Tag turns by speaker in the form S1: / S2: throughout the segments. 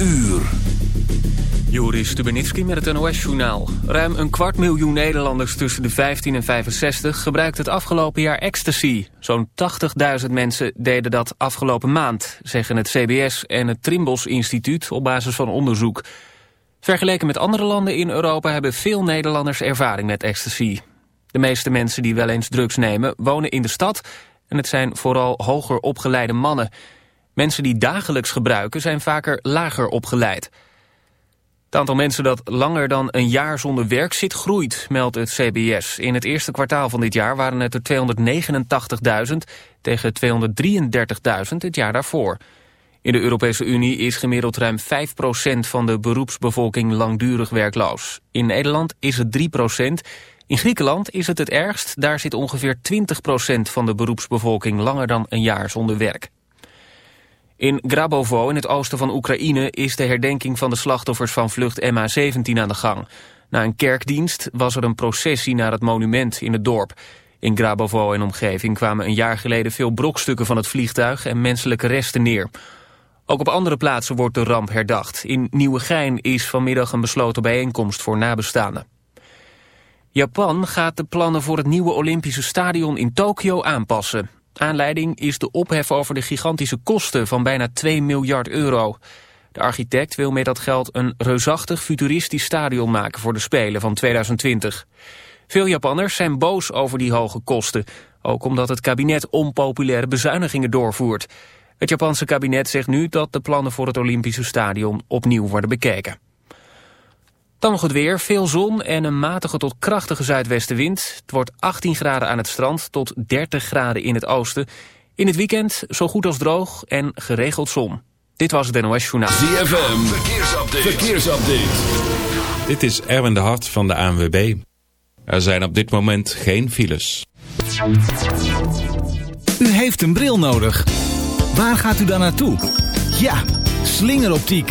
S1: uur.
S2: Joris Stubenitski met het NOS-journaal. Ruim een kwart miljoen Nederlanders tussen de 15 en 65 gebruikt het afgelopen jaar ecstasy. Zo'n 80.000 mensen deden dat afgelopen maand, zeggen het CBS en het Trimbos Instituut op basis van onderzoek. Vergeleken met andere landen in Europa hebben veel Nederlanders ervaring met ecstasy. De meeste mensen die wel eens drugs nemen wonen in de stad en het zijn vooral hoger opgeleide mannen. Mensen die dagelijks gebruiken zijn vaker lager opgeleid. Het aantal mensen dat langer dan een jaar zonder werk zit groeit, meldt het CBS. In het eerste kwartaal van dit jaar waren het er 289.000 tegen 233.000 het jaar daarvoor. In de Europese Unie is gemiddeld ruim 5% van de beroepsbevolking langdurig werkloos. In Nederland is het 3%. In Griekenland is het het ergst. Daar zit ongeveer 20% van de beroepsbevolking langer dan een jaar zonder werk. In Grabovo in het oosten van Oekraïne is de herdenking van de slachtoffers van vlucht MH17 aan de gang. Na een kerkdienst was er een processie naar het monument in het dorp. In Grabovo en omgeving kwamen een jaar geleden veel brokstukken van het vliegtuig en menselijke resten neer. Ook op andere plaatsen wordt de ramp herdacht. In Nieuwegein is vanmiddag een besloten bijeenkomst voor nabestaanden. Japan gaat de plannen voor het nieuwe Olympische stadion in Tokio aanpassen. Aanleiding is de ophef over de gigantische kosten van bijna 2 miljard euro. De architect wil met dat geld een reusachtig futuristisch stadion maken voor de Spelen van 2020. Veel Japanners zijn boos over die hoge kosten, ook omdat het kabinet onpopulaire bezuinigingen doorvoert. Het Japanse kabinet zegt nu dat de plannen voor het Olympische stadion opnieuw worden bekeken. Dan nog het weer, veel zon en een matige tot krachtige zuidwestenwind. Het wordt 18 graden aan het strand tot 30 graden in het oosten. In het weekend zo goed als droog en geregeld zon. Dit was het NOS Journaal.
S1: ZFM, verkeersupdate. verkeersupdate.
S3: Dit is Erwin de Hart van de ANWB. Er zijn op dit moment geen files.
S4: U heeft een bril nodig. Waar gaat u dan naartoe? Ja, slingeroptiek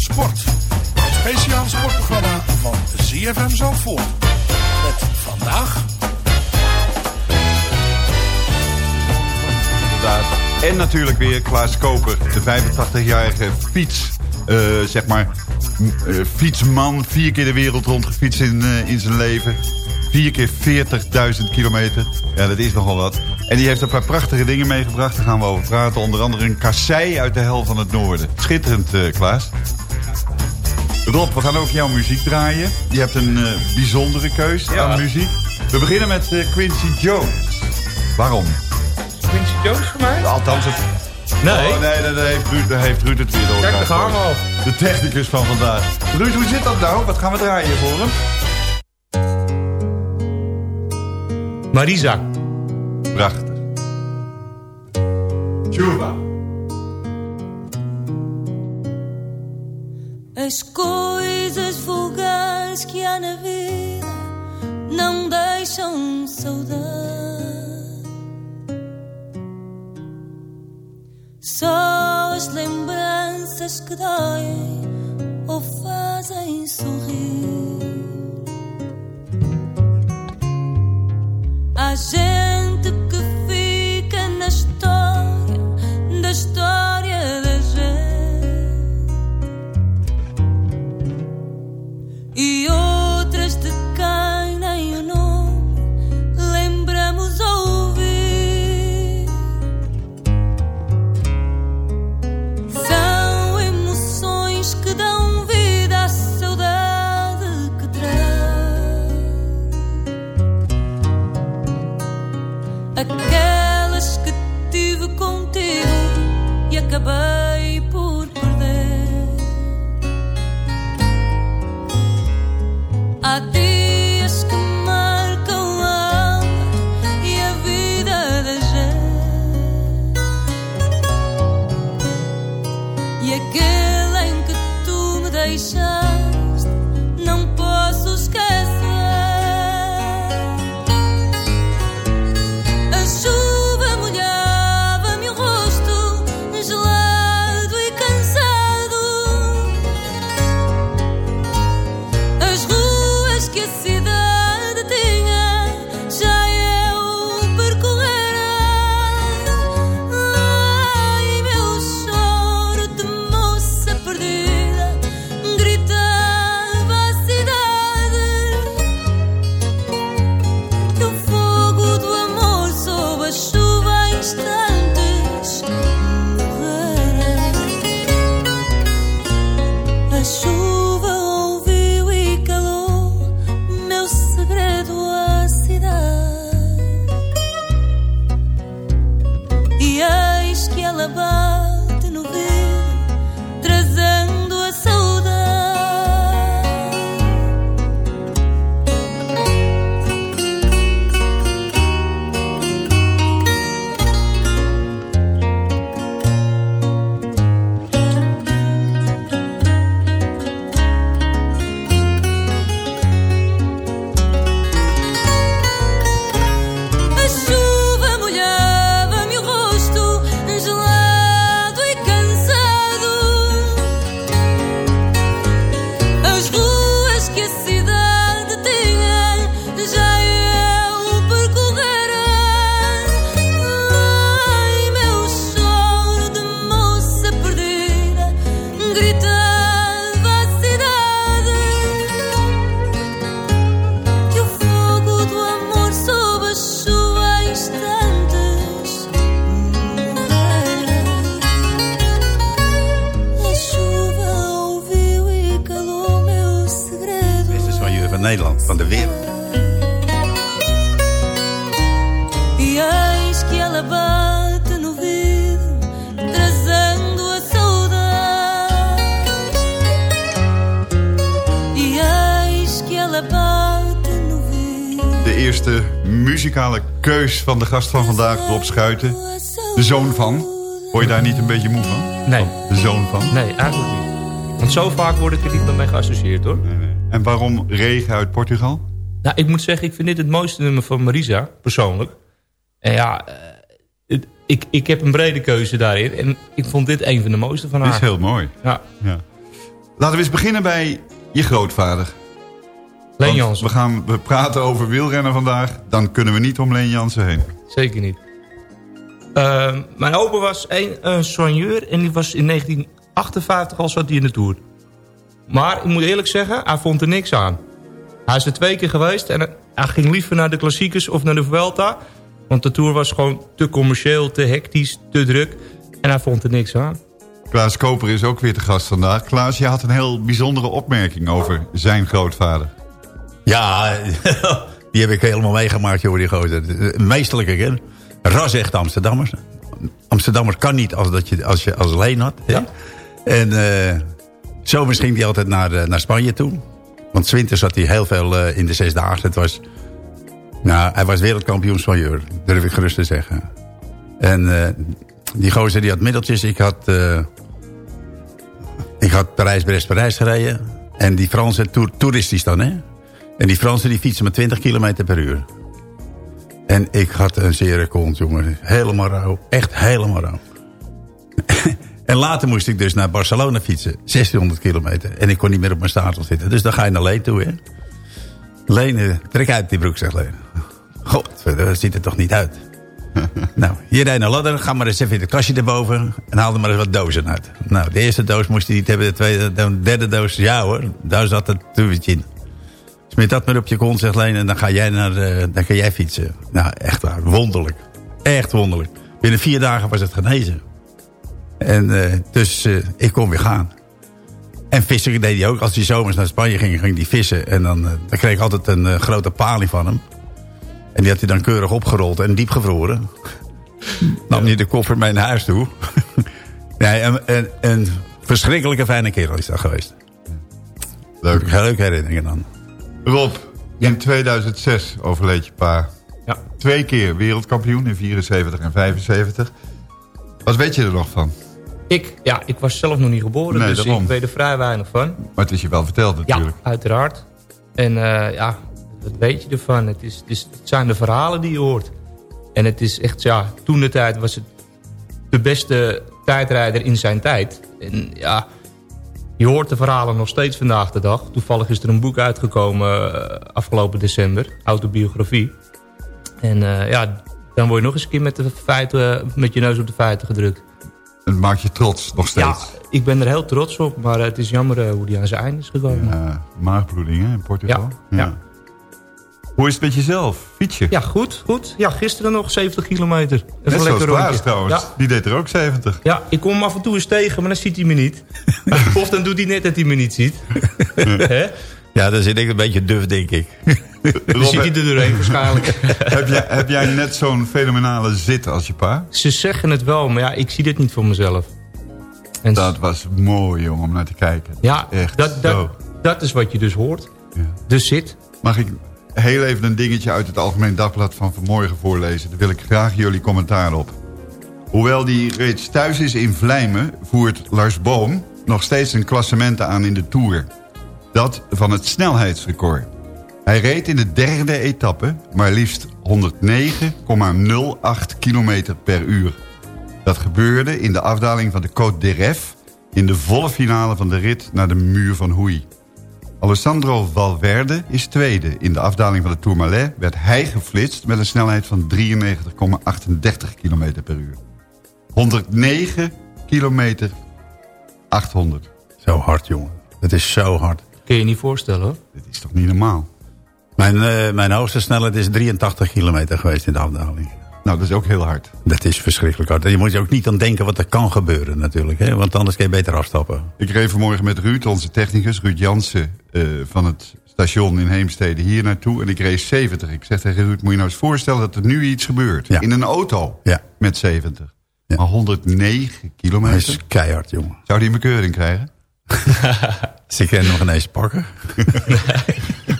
S5: Sport. Het speciaal sportprogramma van ZFM Zandvoort. Met vandaag...
S6: En natuurlijk weer Klaas Koper, de 85-jarige fiets, uh, zeg maar, uh, fietsman. Vier keer de wereld rondgefietst in, uh, in zijn leven. Vier keer 40.000 kilometer. Ja, dat is nogal wat. En die heeft een paar prachtige dingen meegebracht. Daar gaan we over praten. Onder andere een kassei uit de hel van het noorden. Schitterend, Klaas. Rob, we gaan over jouw muziek draaien. Je hebt een eh, bijzondere keus aan muziek. We beginnen met eh, Quincy Jones. Waarom?
S7: Quincy Jones voor mij?
S6: Althans, het...
S7: Nee.
S6: Oh, nee, dat heeft, Ruud, heeft het weer door.
S7: Kijk, de gang al.
S6: De technicus van vandaag. Ruud, hoe zit dat nou? Wat gaan we draaien voor hem?
S8: Marisa.
S6: Prachtig.
S9: Chuva. Vulgares que há na vida não deixam saudade. Só as lembranças que doem ou fazem sorrir. Há gente
S10: van de
S6: gast van vandaag, Rob Schuiten. De zoon van. Word je daar niet een beetje moe van?
S8: Nee.
S6: De zoon van?
S8: Nee, eigenlijk niet. Want zo vaak word ik er niet mee geassocieerd hoor.
S6: En waarom regen uit Portugal?
S8: Nou, ik moet zeggen, ik vind dit het mooiste nummer van Marisa, persoonlijk. En ja, eh, het- ik, ik heb een brede keuze daarin. En ik vond dit een van de mooiste van haar.
S6: Dit is heel mooi.
S8: Ja.
S6: ja. Laten we eens beginnen bij je grootvader.
S8: Leen Jansen.
S6: We gaan we praten over wielrennen vandaag. Dan kunnen we niet om Leen Jansen heen.
S8: Zeker niet. Ehm, mijn opa was een, een soigneur en die was in 1958 al zat hij in de Tour. Maar ik moet eerlijk zeggen, hij vond er niks aan. Hij is er twee keer geweest en hij ging liever naar de klassiekers of naar de Vuelta. Want de Tour was gewoon te commercieel, te hectisch, te druk. En hij vond er niks aan.
S6: Klaas Koper is ook weer te gast vandaag. Klaas, je had een heel bijzondere opmerking over zijn grootvader.
S10: Ja, die heb ik helemaal meegemaakt, joh, die gozer. Meestelijke, hè? Ras echt Amsterdammers. Amsterdammers kan niet als, dat je, als je als leen had. Hè? En eh, zo misschien hij altijd naar, eh, naar Spanje toe. Want 's winters zat hij heel veel eh, in de zesdaagse. Het was Nou, hij was wereldkampioen soigneur, durf ik gerust te zeggen. En die gozer die had middeltjes. Ik had, ik had Parijs-Brest-Parijs gereden. En die Fransen, toer, toeristisch dan, hè? En die Fransen die fietsen met 20 km per uur. En ik had een zere kont, jongen. Helemaal rauw. Echt helemaal rauw. en later moest ik dus naar Barcelona fietsen. 1600 kilometer. En ik kon niet meer op mijn zadel zitten. Dus dan ga je naar Leen toe, hè? Leen, eh, trek uit die broek, zegt. God, dat ziet er toch niet uit. nou, hier rijden naar ladder. Ga maar eens even in het kastje erboven. En haal er maar eens wat dozen uit. Nou, de eerste doos moest hij niet hebben. De tweede, de derde doos, ja hoor. Daar zat het tubertje in. Smeer dat maar op je kont, zegt Leen. En dan ga jij, naar, uh, dan ga jij fietsen. Nou, echt waar. Wonderlijk. Echt wonderlijk. Binnen vier dagen was het genezen. En uh, dus uh, ik kon weer gaan. En vissen deed hij ook. Als hij zomers naar Spanje ging, ging hij vissen. En dan, dan kreeg ik altijd een grote paling van hem. En die had hij dan keurig opgerold en diep gevroren. Nam hij de koffer mee naar huis toe. nee, een, een, een, verschrikkelijke fijne kerel is dat geweest.
S6: Leuk.
S10: Leuke herinneringen dan.
S6: Rob, in 2006 overleed je pa.
S8: Ja.
S6: Twee keer wereldkampioen in 74 en 75. Wat weet je er nog van?
S8: Ik, ja, ik was zelf nog niet geboren,
S6: Nee,
S8: dus
S6: daarom.
S8: ik weet er vrij weinig van.
S6: Maar het is je wel verteld natuurlijk.
S8: Ja, uiteraard. En eh, ja, wat weet je ervan? Het, is, het, is, het zijn de verhalen die je hoort. En het is echt, ja, toen de tijd was het de beste tijdrijder in zijn tijd. En ja, je hoort de verhalen nog steeds vandaag de dag. Toevallig is er een boek uitgekomen eh, afgelopen december, autobiografie. En eh, ja, dan word je nog eens een keer met, de feiten, met je neus op de feiten gedrukt.
S6: Het maakt je trots nog
S8: Ja,
S6: steeds.
S8: ik ben er heel trots op, maar het is jammer eh, hoe die aan zijn einde is gekomen.
S6: Ja, maagbloeding hè, in Portugal.
S8: Ja, ja.
S6: Hoe is het met jezelf? Fiets je?
S8: Ja, goed, goed. Ja, gisteren nog 70 kilometer. Dat is
S6: Net
S8: lekker
S6: Klaas trouwens.
S8: Ja.
S6: Die deed er ook 70.
S8: ja, ik kom hem af en toe eens tegen, maar dan ziet hij me niet. of dan doet hij net dat hij me niet ziet. Hè?
S10: Ja, dan zit ik een beetje duf, denk ik.
S8: Dan zit hij er doorheen waarschijnlijk.
S6: heb, jij, heb jij net zo'n fenomenale zit als je pa?
S8: Ze zeggen het wel, maar ja, ik zie dit niet voor mezelf. En
S6: Dat was mooi, jongen, om naar te kijken.
S8: ja,
S6: Echt
S8: dat, dat, dat is wat je dus hoort.
S6: Ja.
S8: Dus zit.
S6: Mag ik heel even een dingetje uit het Algemeen Dagblad van vanmorgen voorlezen? Daar wil ik graag jullie commentaar op. Hoewel die reeds thuis is in Vlijmen... voert Lars Boom nog steeds een klassement aan in de Tour. Dat van het snelheidsrecord. Hij reed in de derde etappe maar liefst 109,08 km per uur. Dat gebeurde in de afdaling van de Côte d'Eref... in de volle finale van de rit naar de muur van Hoei. Alessandro Valverde is tweede. In de afdaling van de Tourmalet werd hij geflitst... met een snelheid van 93,38 km per uur. 109 kilometer 800.
S10: Zo hard, jongen. Dat is zo hard.
S8: Kun je je niet voorstellen hoor.
S6: Dit is toch niet normaal?
S10: Mijn, eh, mijn hoogste snelheid is 83 kilometer geweest in de afdaling.
S6: Nou, dat is ook heel hard.
S10: Dat is verschrikkelijk hard. En je moet je ook niet aan denken wat er kan gebeuren natuurlijk. Hè? Want anders kun je beter afstappen.
S6: Ik reed vanmorgen met Ruud, onze technicus, Ruud Jansen... eh, van het station in Heemstede hier naartoe. En ik reed 70. Ik zeg tegen Ruud, moet je nou eens voorstellen dat er nu iets gebeurt.
S10: Ja.
S6: In een auto
S10: Ja.
S6: met 70.
S10: Ja.
S6: Maar 109
S10: Dat
S6: kilometer.
S10: is keihard, jongen.
S6: Zou die een bekeuring krijgen?
S10: Ik kan nog ineens pakken.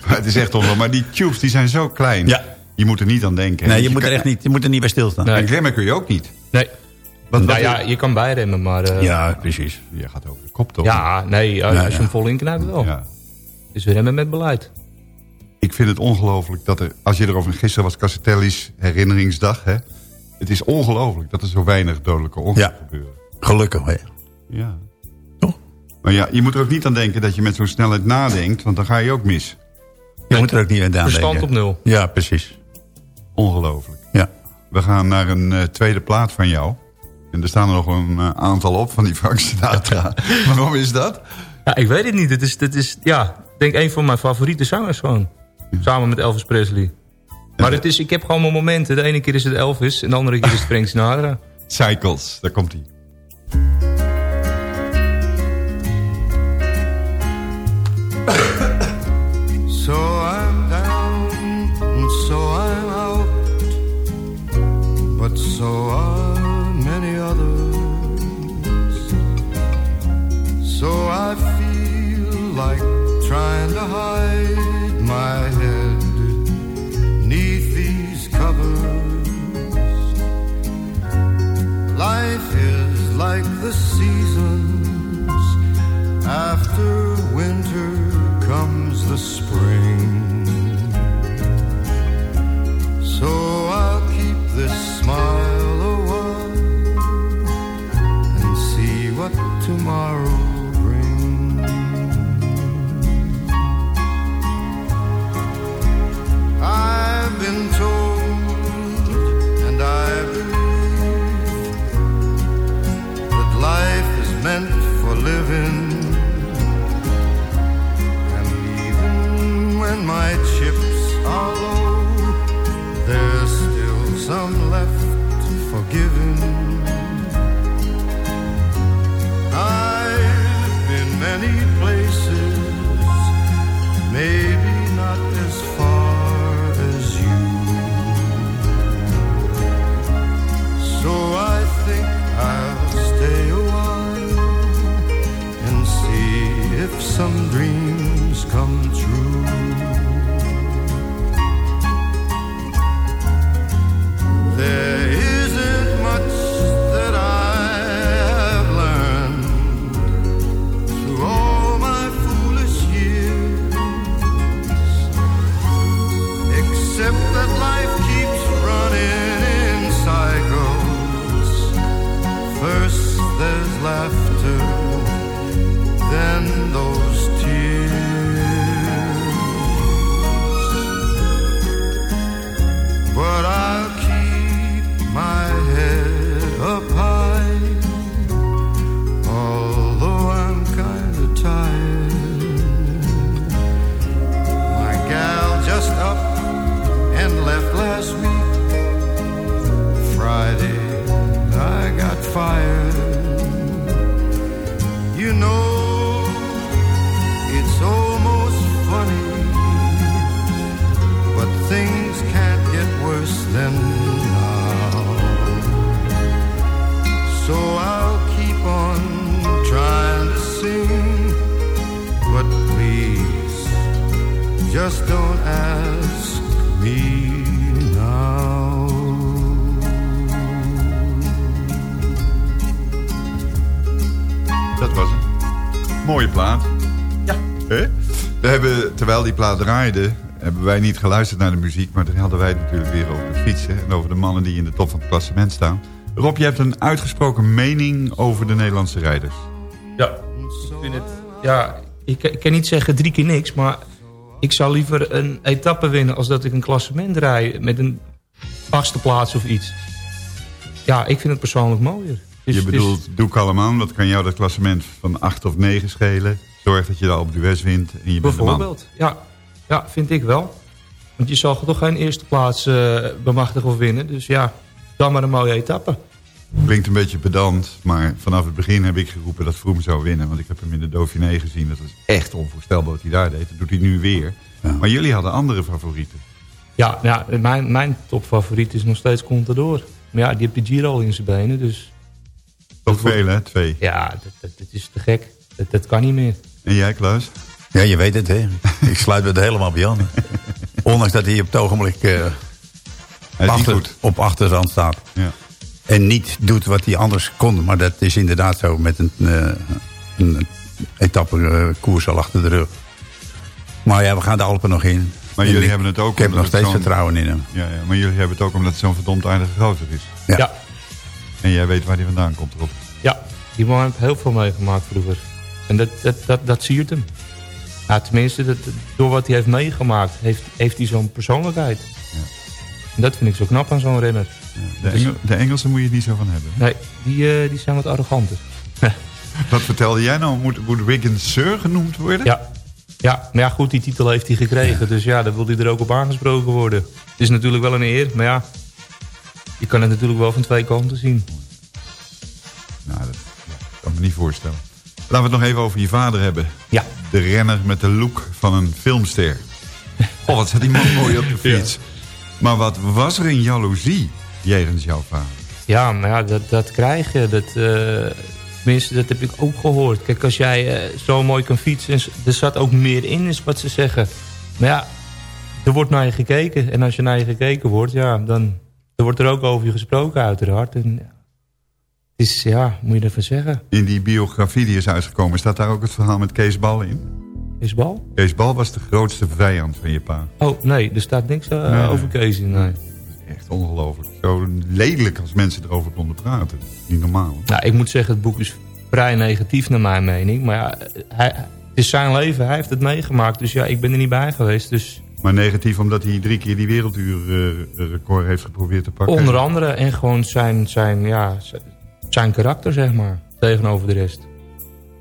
S6: Maar het is echt ongelooflijk. Maar die tubes die zijn zo klein.
S10: Ja.
S6: Je moet er niet aan denken.
S10: Nee,
S6: Dus
S10: je moet er echt niet, je moet er niet bij stilstaan.
S8: Nee.
S6: En klemmen kun je ook niet.
S8: Nee.
S6: Wat,
S8: nou ja, je kan bijremmen, maar... eh,
S10: Ja, precies.
S6: Je gaat over de kop toch?
S8: ja, nee, als,
S10: Ja,
S8: als je
S10: ja.
S8: hem vol inknijpt wel.
S6: Ja.
S8: Dus we remmen met beleid.
S6: Ik vind het ongelooflijk dat er... Als je erover... Gisteren was Cassatelli's herinneringsdag. Hè? Het is ongelooflijk dat er zo weinig dodelijke ongevallen
S10: Ja.
S6: gebeuren.
S10: Gelukkig, hè.
S6: Ja.
S10: Toch?
S6: Maar ja, je moet er ook niet aan denken dat je met zo'n snelheid nadenkt. Want dan ga je ook mis.
S10: Je moet er ook niet aan denken.
S8: Verstand op nul.
S10: Ja, precies.
S6: Ongelooflijk.
S10: Ja.
S6: We gaan naar een eh, tweede plaat van jou. En er staan er nog een eh, aantal op van die Frank Sinatra. Waarom is dat?
S8: Ja, ik weet het niet. Het is, het is ja, ik denk een van mijn favoriete zangers gewoon. Samen met Elvis Presley. Maar het is, ik heb gewoon mijn momenten. De ene keer is het Elvis en de andere keer is het Frank Sinatra.
S6: Cycles, daar komt hij.
S11: But so are many others. So I feel like trying to hide
S6: draaide, hebben wij niet geluisterd naar de muziek... maar dan hadden wij het natuurlijk weer over fietsen... en over de mannen die in de top van het klassement staan. Rob, je hebt een uitgesproken mening over de Nederlandse rijders.
S8: Ja, ik vind het... Ja, ik, ik kan niet zeggen drie keer niks, maar ik zou liever een etappe winnen... als dat ik een klassement rij met een achtste plaats of iets. Ja, ik vind het persoonlijk mooier. Dus-
S6: je
S8: dus-
S6: bedoelt, doe kalm aan. Wat kan jou dat klassement van 8 of 9 schelen? Zorg dat je de Alpe d'Huez wint en je bent de man.
S8: Bijvoorbeeld, ja. Ja, vind ik wel. Want je zal toch geen eerste plaats eh, bemachtigen of winnen. Dus ja, dan maar een mooie etappe.
S6: Klinkt een beetje pedant, maar vanaf het begin heb ik geroepen dat Vroom zou winnen. Want ik heb hem in de Dauphiné gezien. Dat was echt onvoorstelbaar wat hij daar deed. Dat doet hij nu weer. Maar jullie hadden andere favorieten.
S8: Ja, ja mijn, mijn topfavoriet is nog steeds Contador. Maar ja, die heeft de Giro al in zijn benen, dus...
S6: Toch veel, hè? Twee.
S8: Ja, dat, dat, dat is te gek. Dat, dat kan niet meer.
S6: En jij, Klaus?
S10: Ja, je weet het, hè. Ik sluit me er helemaal bij aan. Ondanks dat hij op het ogenblik eh,
S6: Hij
S10: achter,
S6: goed.
S10: op achterstand staat.
S6: Ja.
S10: En niet doet wat hij anders kon. Maar dat is inderdaad zo met een, eh, een etappe eh, koers al achter de rug. Maar ja, we gaan de Alpen nog in.
S6: Maar
S10: En
S6: jullie
S10: ik-
S6: hebben het ook
S10: Ik heb nog
S6: het
S10: steeds vertrouwen in hem.
S6: Ja, ja, maar jullie hebben het ook omdat het zo'n verdomd aardige groter is.
S10: Ja.
S8: Ja,
S6: En jij weet waar die vandaan komt, Rob.
S8: ja die man heeft heel veel meegemaakt vroeger. En dat, dat, dat, dat siert hem. Ja, tenminste, dat, door wat hij heeft meegemaakt, heeft, heeft hij zo'n persoonlijkheid. En dat vind ik zo knap aan zo'n renner.
S6: De, Engel, de Engelsen moet je het niet zo van hebben.
S8: Nee, die, eh, die zijn wat arroganter.
S6: Wat vertelde jij nou? Moet, moet Wiggins Sir genoemd worden?
S8: Ja. Ja, maar ja, goed, die titel heeft hij gekregen. Dus ja, dan wil hij er ook op aangesproken worden. Het is natuurlijk wel een eer, maar ja... Je kan het natuurlijk wel van twee kanten zien.
S6: Nou, dat ja, kan me niet voorstellen. Laten we het nog even over je vader hebben.
S8: Ja.
S6: De renner met de look van een filmster. Oh, wat zat die man mooi op de fiets. Maar wat was er in jaloezie jegens jouw vader?
S8: Ja, maar ja, dat, dat krijg je. Dat, eh, tenminste, dat heb ik ook gehoord. Kijk, als jij eh, zo mooi kan fietsen... er zat ook meer in, is wat ze zeggen. Maar ja, er wordt naar je gekeken. En als je naar je gekeken wordt, ja, dan, dan wordt er ook over je gesproken uiteraard. En, is, ja, moet je ervan zeggen?
S6: In die biografie die is uitgekomen, staat daar ook het verhaal met Kees Bal in?
S8: Is bal?
S6: Kees Bal was de grootste vijand van je pa.
S8: Oh, nee, er staat niks eh,
S6: Nee.
S8: over Kees in. Nee.
S6: Echt ongelooflijk. Zo lelijk als mensen erover konden praten. Niet normaal.
S8: Nou, ik moet zeggen, het boek is vrij negatief naar mijn mening. Maar ja, hij, het is zijn leven, hij heeft het meegemaakt. Dus ja, ik ben er niet bij geweest. Dus
S6: Maar negatief omdat hij drie keer die werelduurrecord heeft geprobeerd te pakken.
S8: onder andere en gewoon zijn, zijn, ja, zijn- karakter, zeg maar, tegenover de rest.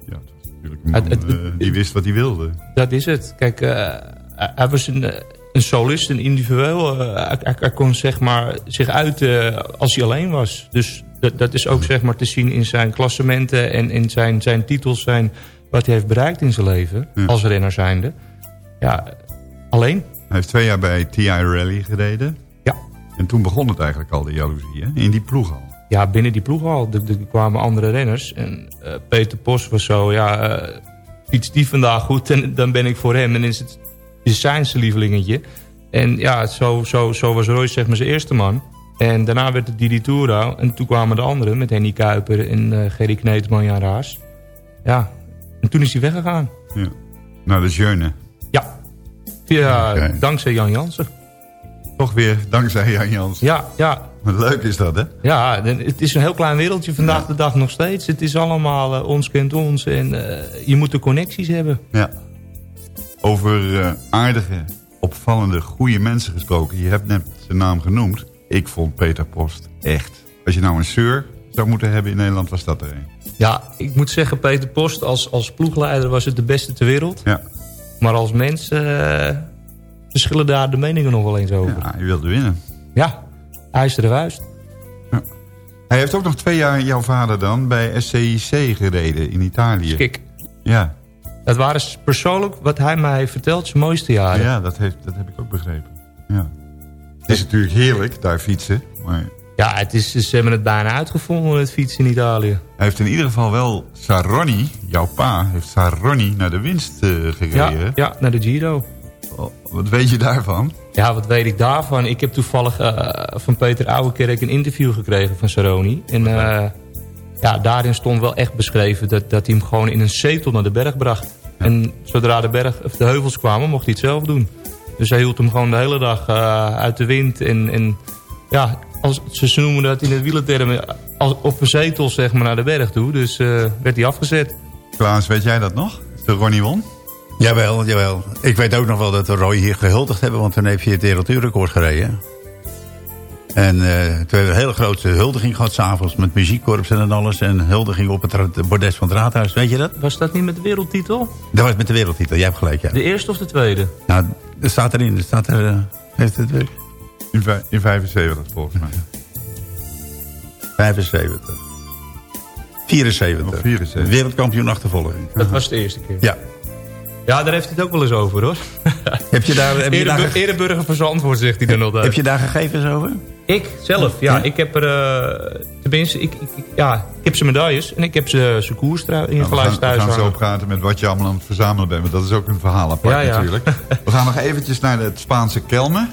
S6: Ja, het was natuurlijk een man
S8: Het- het-
S6: eh, die wist wat hij wilde.
S8: Dat is het. Kijk, eh, hij was een, eh, een solist, een individueel. hij, hij- hij kon zeg maar, zich uiten als hij alleen was. Dus dat, dat is ook zeg maar, te zien in zijn klassementen... en in zijn, zijn titels, zijn, wat hij heeft bereikt in zijn leven... als renner zijnde. Ja, alleen.
S6: Hij heeft twee jaar bij TI Rally gereden.
S8: Ja.
S6: En toen begon het eigenlijk al, de jaloezie, hè? In die ploeg al.
S8: Ja, binnen die ploeg al. Er, er kwamen andere renners. En eh, Peter Post was zo, ja, fietst die vandaag goed en dan ben ik voor hem. En is het is zijn zijn lievelingetje. En ja, zo, zo, zo was Royce zeg maar zijn eerste man. En daarna werd het Didi Toura. En toen kwamen de anderen met Henny Kuiper en eh Gerry Kneteman, Jan Raas. Ja, en toen is hij weggegaan.
S6: Ja. Nou, de Jeune.
S8: Ja, via, dankzij Jan Jansen.
S6: Toch weer dankzij Jan Jans.
S8: Ja, ja.
S6: Leuk is dat, hè?
S8: Ja, het is een heel klein wereldje vandaag de dag nog steeds. Het is allemaal eh, ons kent ons en eh, je moet de connecties hebben.
S6: Ja. Over eh, aardige, opvallende, goede mensen gesproken. Je hebt net zijn naam genoemd. Ik vond Peter Post echt. Als je nou een seur zou moeten hebben in Nederland, was dat er een.
S8: Ja, ik moet zeggen, Peter Post als, als ploegleider was het de beste ter wereld.
S6: Ja.
S8: Maar als mens verschillen daar de meningen nog wel eens over.
S6: Ja, je wilde winnen.
S8: Ja, ijzeren vuist.
S6: Hij heeft ook nog twee jaar, jouw vader dan, bij SCIC gereden in Italië.
S8: Kijk.
S6: Ja.
S8: Dat waren persoonlijk, wat hij mij vertelt, zijn mooiste jaren.
S6: Ja, dat, heeft, dat heb ik ook begrepen. Ja. Het is natuurlijk heerlijk, daar fietsen. Maar
S8: Ja, het is, ze hebben het bijna uitgevonden, het fietsen in Italië.
S6: hij heeft in ieder geval wel Saronni, jouw pa, heeft Saronni naar de winst eh, gereden.
S8: Ja, ja, naar de Giro.
S6: Oh, Wat weet je daarvan?
S8: Ja, wat weet ik daarvan? Ik heb toevallig eh, van Peter Ouwekerk een interview gekregen van Saroni. En eh, ja, daarin stond wel echt beschreven dat, dat hij hem gewoon in een zetel naar de berg bracht. En zodra de, berg, of de heuvels kwamen, mocht hij het zelf doen. Dus hij hield hem gewoon de hele dag eh, uit de wind. En, en ja, als, ze ze noemen dat in het wielertermen als, op een zetel zeg maar, naar de berg toe. Dus werd hij afgezet.
S6: Klaas, weet jij dat nog? De Ronnie won?
S10: Jawel, jawel. Ik weet ook nog wel dat we Roy hier gehuldigd hebben, want toen heeft hij het wereldrecord gereden. En eh, toen hebben we een hele grote huldiging gehad s'avonds met muziekkorps en alles. En huldiging op het bordes van het raadhuis, weet je dat?
S8: Was dat niet met de wereldtitel?
S10: Dat was met de wereldtitel, jij hebt gelijk, ja.
S8: De eerste of de tweede?
S10: Nou, er staat erin, er staat er... eh, heeft het weer?
S6: In, in 75 volgens mij.
S10: 75. 74.
S6: Of 74.
S10: Wereldkampioen achtervolging.
S8: Dat was de eerste keer.
S10: Ja.
S8: Ja, daar heeft hij het ook wel eens over, hoor.
S10: Heb je daar... Heb je daar,
S8: Erebu- Ereburger van Zandvoort, zegt hij dan altijd.
S10: heb je daar gegevens over?
S8: Ik zelf, ja. Ik heb er... eh, tenminste, ik, ik, ja, ik heb zijn medailles en ik heb zijn koers in
S6: Nou, we,
S8: gelijk
S6: gaan, we
S8: thuis
S6: gaan zo praten met wat je allemaal aan het verzamelen bent. Want dat is ook een verhaal apart
S8: Ja, ja.
S6: natuurlijk. We gaan nog eventjes naar het Spaanse Kelme.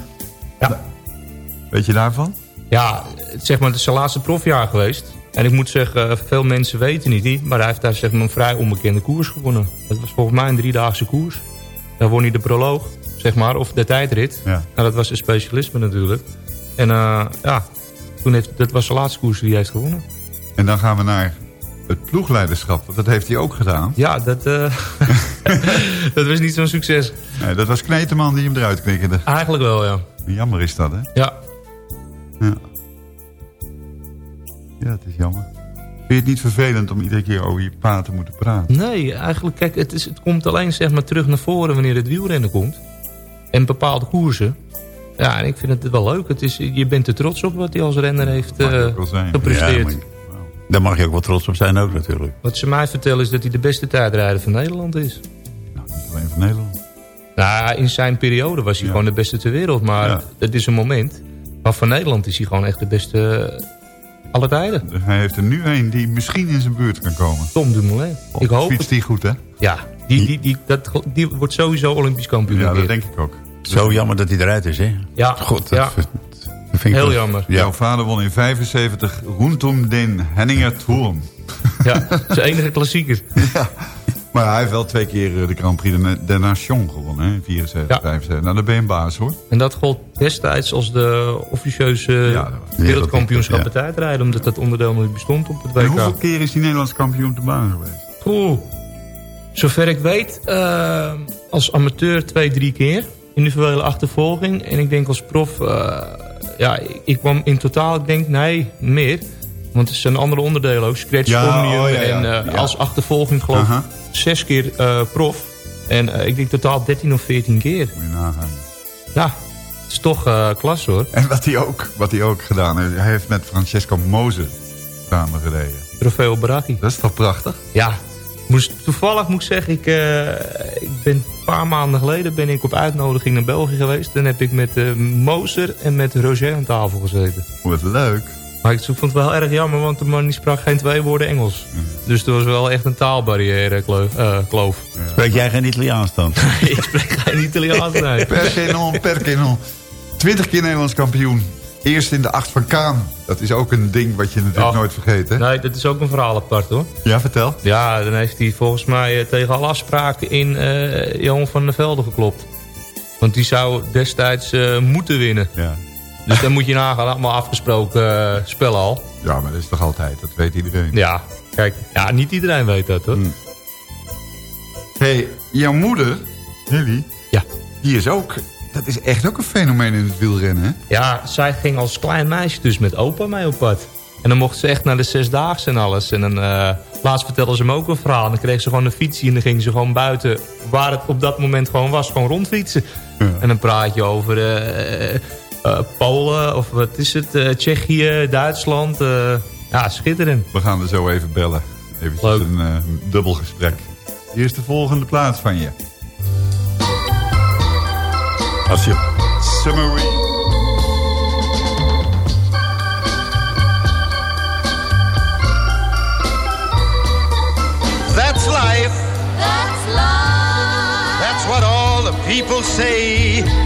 S8: Ja.
S6: Weet je daarvan?
S8: Ja, het, zeg maar, het is zijn laatste profjaar geweest. En ik moet zeggen, veel mensen weten niet. Maar hij heeft daar zeg maar, een vrij onbekende koers gewonnen. Dat was volgens mij een driedaagse koers. Daar won hij de proloog, zeg maar, of de tijdrit.
S6: Ja.
S8: Nou, dat was een specialisme natuurlijk. En eh, ja, toen heeft, dat was zijn laatste koers die hij heeft gewonnen.
S6: En dan gaan we naar het ploegleiderschap. Want dat heeft hij ook gedaan.
S8: Ja, dat, eh, dat was niet zo'n succes.
S6: Nee, dat was Kneteman die hem eruit knikkerde.
S8: Eigenlijk wel, ja.
S6: Jammer is dat, hè?
S8: Ja,
S6: Ja. Ja, het is jammer. Vind je het niet vervelend om iedere keer over je pa te moeten praten?
S8: Nee, eigenlijk, kijk, het, is, het komt alleen zeg maar terug naar voren wanneer het wielrennen komt. En bepaalde koersen. Ja, en ik vind het wel leuk. Het is, je bent er trots op wat hij als renner heeft eh, gepresteerd.
S10: Ja, maar- Daar mag je ook wel trots op zijn ook natuurlijk.
S8: Wat ze mij vertellen is dat hij de beste tijdrijder van Nederland is.
S6: Nou, niet alleen van Nederland.
S8: Nou, in zijn periode was hij gewoon de beste ter wereld. Maar
S6: Ja.
S8: het is een moment. Maar van Nederland is hij gewoon echt de beste alle tijden.
S6: Hij heeft er nu een die misschien in zijn buurt kan komen.
S8: Tom Dumoulin. ik hoop
S6: Fietst
S8: het.
S6: die goed, hè?
S8: Ja, die, die, die, dat, die wordt sowieso Olympisch kampioen.
S6: Ja, dat denk ik ook.
S10: Zo jammer dat hij eruit is, hè?
S8: Ja,
S10: God,
S8: ja.
S10: dat, dat vind ik
S8: Heel
S10: wel-
S8: jammer.
S6: Jouw vader won in 75 Rundum den Henninger Turm.
S8: Ja, zijn enige klassieker.
S6: Maar hij heeft wel twee keer eh, de Grand Prix de, de Nation gewonnen, hè? in 74,
S8: Ja.
S6: 75. Nou, dan ben je een baas, hoor.
S8: En dat gold destijds als de officieuze wereldkampioenschap
S10: Ja.
S8: tijdrijden. Omdat dat onderdeel nog niet bestond op het
S6: En
S8: WK.
S6: hoeveel keer is die Nederlands kampioen te baan geweest?
S8: Oeh. Zover ik weet, eh, als amateur twee, drie keer. Individuele achtervolging. En ik denk als prof, eh, ja, ik, ik kwam in totaal, ik denk, nee, meer. Want er zijn andere onderdelen ook. Scratch
S6: Ja,
S8: Omnium
S6: oh, ja, ja.
S8: en eh, als achtervolging geloof ik zes keer eh, prof. En eh, ik denk totaal 13 of 14 keer.
S6: Moet je nagaan.
S8: Ja, het is toch klas hoor.
S6: En wat hij ook, wat hij ook gedaan heeft, hij heeft met Francesco Moze samen gereden.
S8: Trofeo Baracchi.
S6: Dat is toch prachtig?
S8: Ja, moest, toevallig moet ik zeggen, ik, ik ben een paar maanden geleden ben ik op uitnodiging naar België geweest. Dan heb ik met eh Moser en met Roger aan tafel gezeten.
S6: Wat leuk.
S8: Maar ik vond het wel erg jammer, want de man die sprak geen twee woorden Engels. Dus er was wel echt een taalbarrière kloof. eh, kloof.
S10: Spreek jij geen Italiaans dan?
S8: ik spreek geen Italiaans, nee.
S6: Per non, per non. 20 keer Nederlands kampioen. Eerst in de acht van Kaan. Dat is ook een ding wat je natuurlijk
S8: Oh.
S6: nooit vergeet, hè?
S8: Nee, dat is ook een verhaal apart hoor.
S6: Ja, vertel.
S8: Ja, dan heeft hij volgens mij eh, tegen alle afspraken in eh Johan van der Velde geklopt. Want die zou destijds eh, moeten winnen.
S6: Ja.
S8: Dus dan moet je nagaan, allemaal afgesproken spel al.
S6: Ja, maar dat is toch altijd, dat weet iedereen.
S8: Ja, kijk, ja, niet iedereen weet dat hoor.
S6: hey, jouw moeder, Hilly,
S8: Ja.
S6: die is ook... Dat is echt ook een fenomeen in het wielrennen, hè?
S8: Ja, zij ging als klein meisje dus met opa mee op pad. En dan mocht ze echt naar de zesdaagse en alles. En dan, eh, laatst vertelde ze me ook een verhaal. En dan kreeg ze gewoon een fietsje en dan ging ze gewoon buiten... waar het op dat moment gewoon was, gewoon rondfietsen. En dan praat je over eh, Polen of wat is het, eh, Tsjechië, Duitsland. eh, ja, schitterend.
S6: We gaan er zo even bellen. Even een eh, dubbel gesprek. Hier is de volgende plaats van je.
S10: Als je...
S6: Summary.
S11: That's life. That's life. That's what all the people say.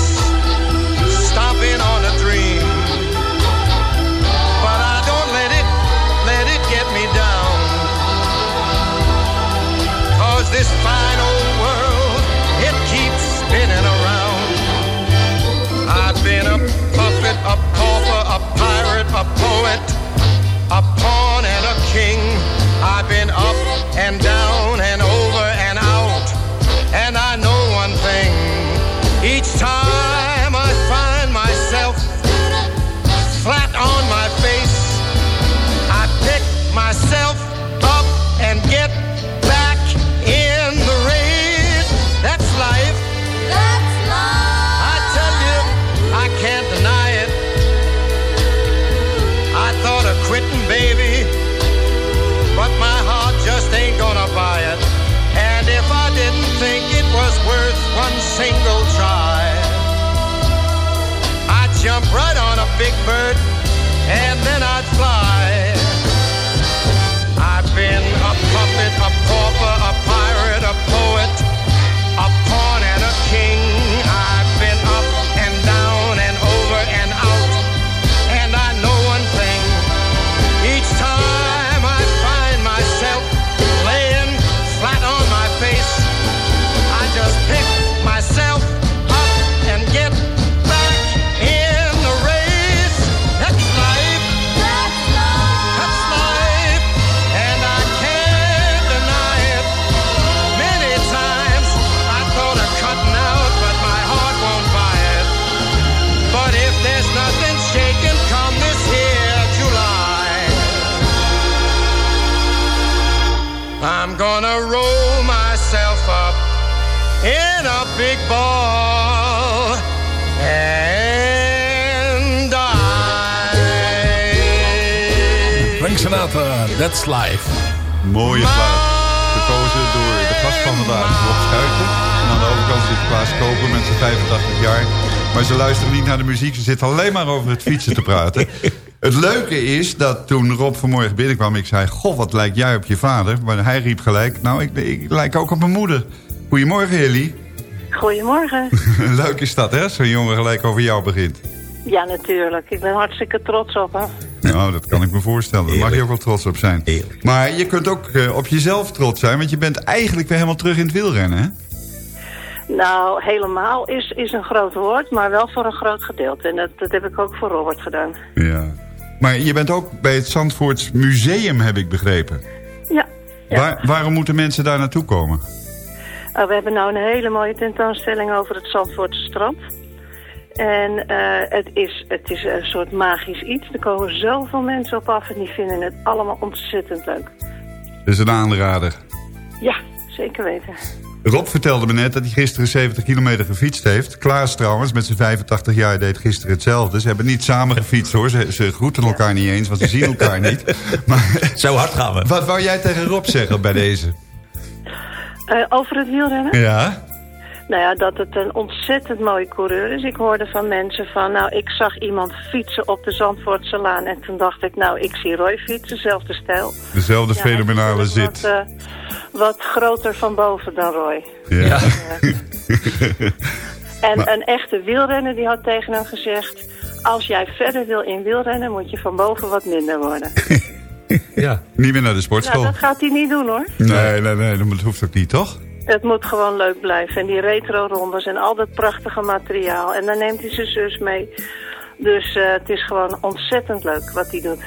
S11: this fire.
S5: Frank Sinatra, That's Life.
S6: Mooie plaat. Gekozen door de gast van vandaag, Rob Schuiten. En aan de overkant zit Klaas Koper met zijn 85 jaar. Maar ze luisteren niet naar de muziek. Ze zitten alleen maar over het fietsen te praten. Het leuke is dat toen Rob vanmorgen binnenkwam... ik zei, goh, wat lijkt jij op je vader? Maar hij riep gelijk, nou, ik, ik lijk ook op mijn moeder. Goedemorgen, Hilly.
S12: Goedemorgen.
S6: Leuk is dat, hè? Zo'n jongen gelijk over jou begint.
S12: Ja, natuurlijk. Ik ben hartstikke trots op hem.
S6: Nou, dat kan ik me voorstellen. Daar mag je ook wel trots op zijn. Maar je kunt ook eh, op jezelf trots zijn... want je bent eigenlijk weer helemaal terug in het wielrennen, hè?
S12: Nou, helemaal is, is een groot woord, maar wel voor een groot gedeelte. En dat, dat heb ik ook voor Robert gedaan.
S6: Ja. Maar je bent ook bij het Zandvoorts Museum, heb ik begrepen.
S12: Ja. ja.
S6: Waar, waarom moeten mensen daar naartoe komen?
S12: Uh, we hebben nou een hele mooie tentoonstelling over het Zandvoortse strand. En uh, het, is, het is een soort magisch iets. Er komen zoveel mensen op af en die vinden het allemaal ontzettend leuk.
S6: Dus een aanrader.
S12: Ja, zeker weten.
S6: Rob vertelde me net dat hij gisteren 70 kilometer gefietst heeft. Klaas trouwens, met zijn 85 jaar, deed gisteren hetzelfde. Ze hebben niet samen gefietst hoor. Ze, ze groeten elkaar niet eens, want ze zien elkaar niet. Maar,
S10: Zo hard gaan we.
S6: Wat wou jij tegen Rob zeggen bij deze?
S12: Uh, over het wielrennen?
S6: Ja.
S12: Nou ja, dat het een ontzettend mooie coureur is. Ik hoorde van mensen van, nou, ik zag iemand fietsen op de Zandvoortse Laan. En toen dacht ik, nou, ik zie Roy fietsen, dezelfde stijl.
S6: Dezelfde ja, fenomenale zit.
S12: Wat, uh, wat, groter van boven dan Roy.
S6: Ja. ja.
S12: en maar... een echte wielrenner die had tegen hem gezegd... als jij verder wil in wielrennen, moet je van boven wat minder worden.
S6: ja. Niet meer naar de sportschool.
S12: Nou, dat gaat hij niet doen, hoor.
S6: Nee, nee, nee, dat hoeft ook niet, toch?
S12: Het moet gewoon leuk blijven. En die retro-rondes en al dat prachtige materiaal. En dan neemt hij zijn zus mee. Dus uh, het is gewoon ontzettend leuk wat hij doet.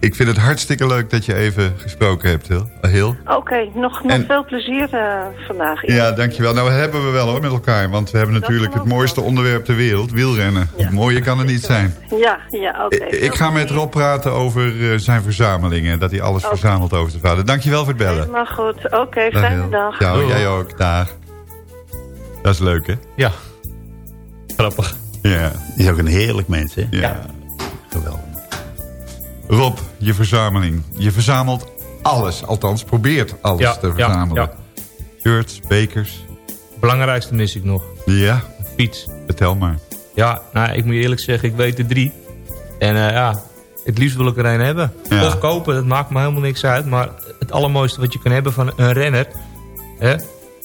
S6: Ik vind het hartstikke leuk dat je even gesproken hebt, Heel. Heel.
S12: Oké, okay, nog, nog en... veel plezier uh, vandaag.
S6: Ja. ja, dankjewel. Nou, hebben we wel hoor met elkaar. Want we hebben natuurlijk het mooiste onderwerp ter wereld, wielrennen. Ja. Mooier kan er niet zijn.
S12: Ja, ja, oké. Okay.
S6: Ik ga met Rob praten over uh, zijn verzamelingen. Dat hij alles okay. verzamelt over zijn vader. Dankjewel voor het bellen.
S12: Maar goed, oké, okay, fijne dag.
S6: Ja, jij ook. Dag. Dat is leuk, hè?
S8: Ja. Grappig.
S6: Ja.
S10: Die is ook een heerlijk mens, hè?
S6: Ja. ja.
S10: Geweldig.
S6: Rob, je verzameling. Je verzamelt alles. Althans, probeert alles
S8: ja,
S6: te verzamelen.
S8: Ja,
S6: ja. Shirts, bekers.
S8: Belangrijkste mis ik nog.
S6: Ja?
S8: Fiets.
S6: Vertel maar.
S8: Ja, nou, ik moet je eerlijk zeggen, ik weet er drie. En uh, ja, het liefst wil ik er een hebben. Ja. Of kopen, dat maakt me helemaal niks uit. Maar het allermooiste wat je kan hebben van een renner... Hè,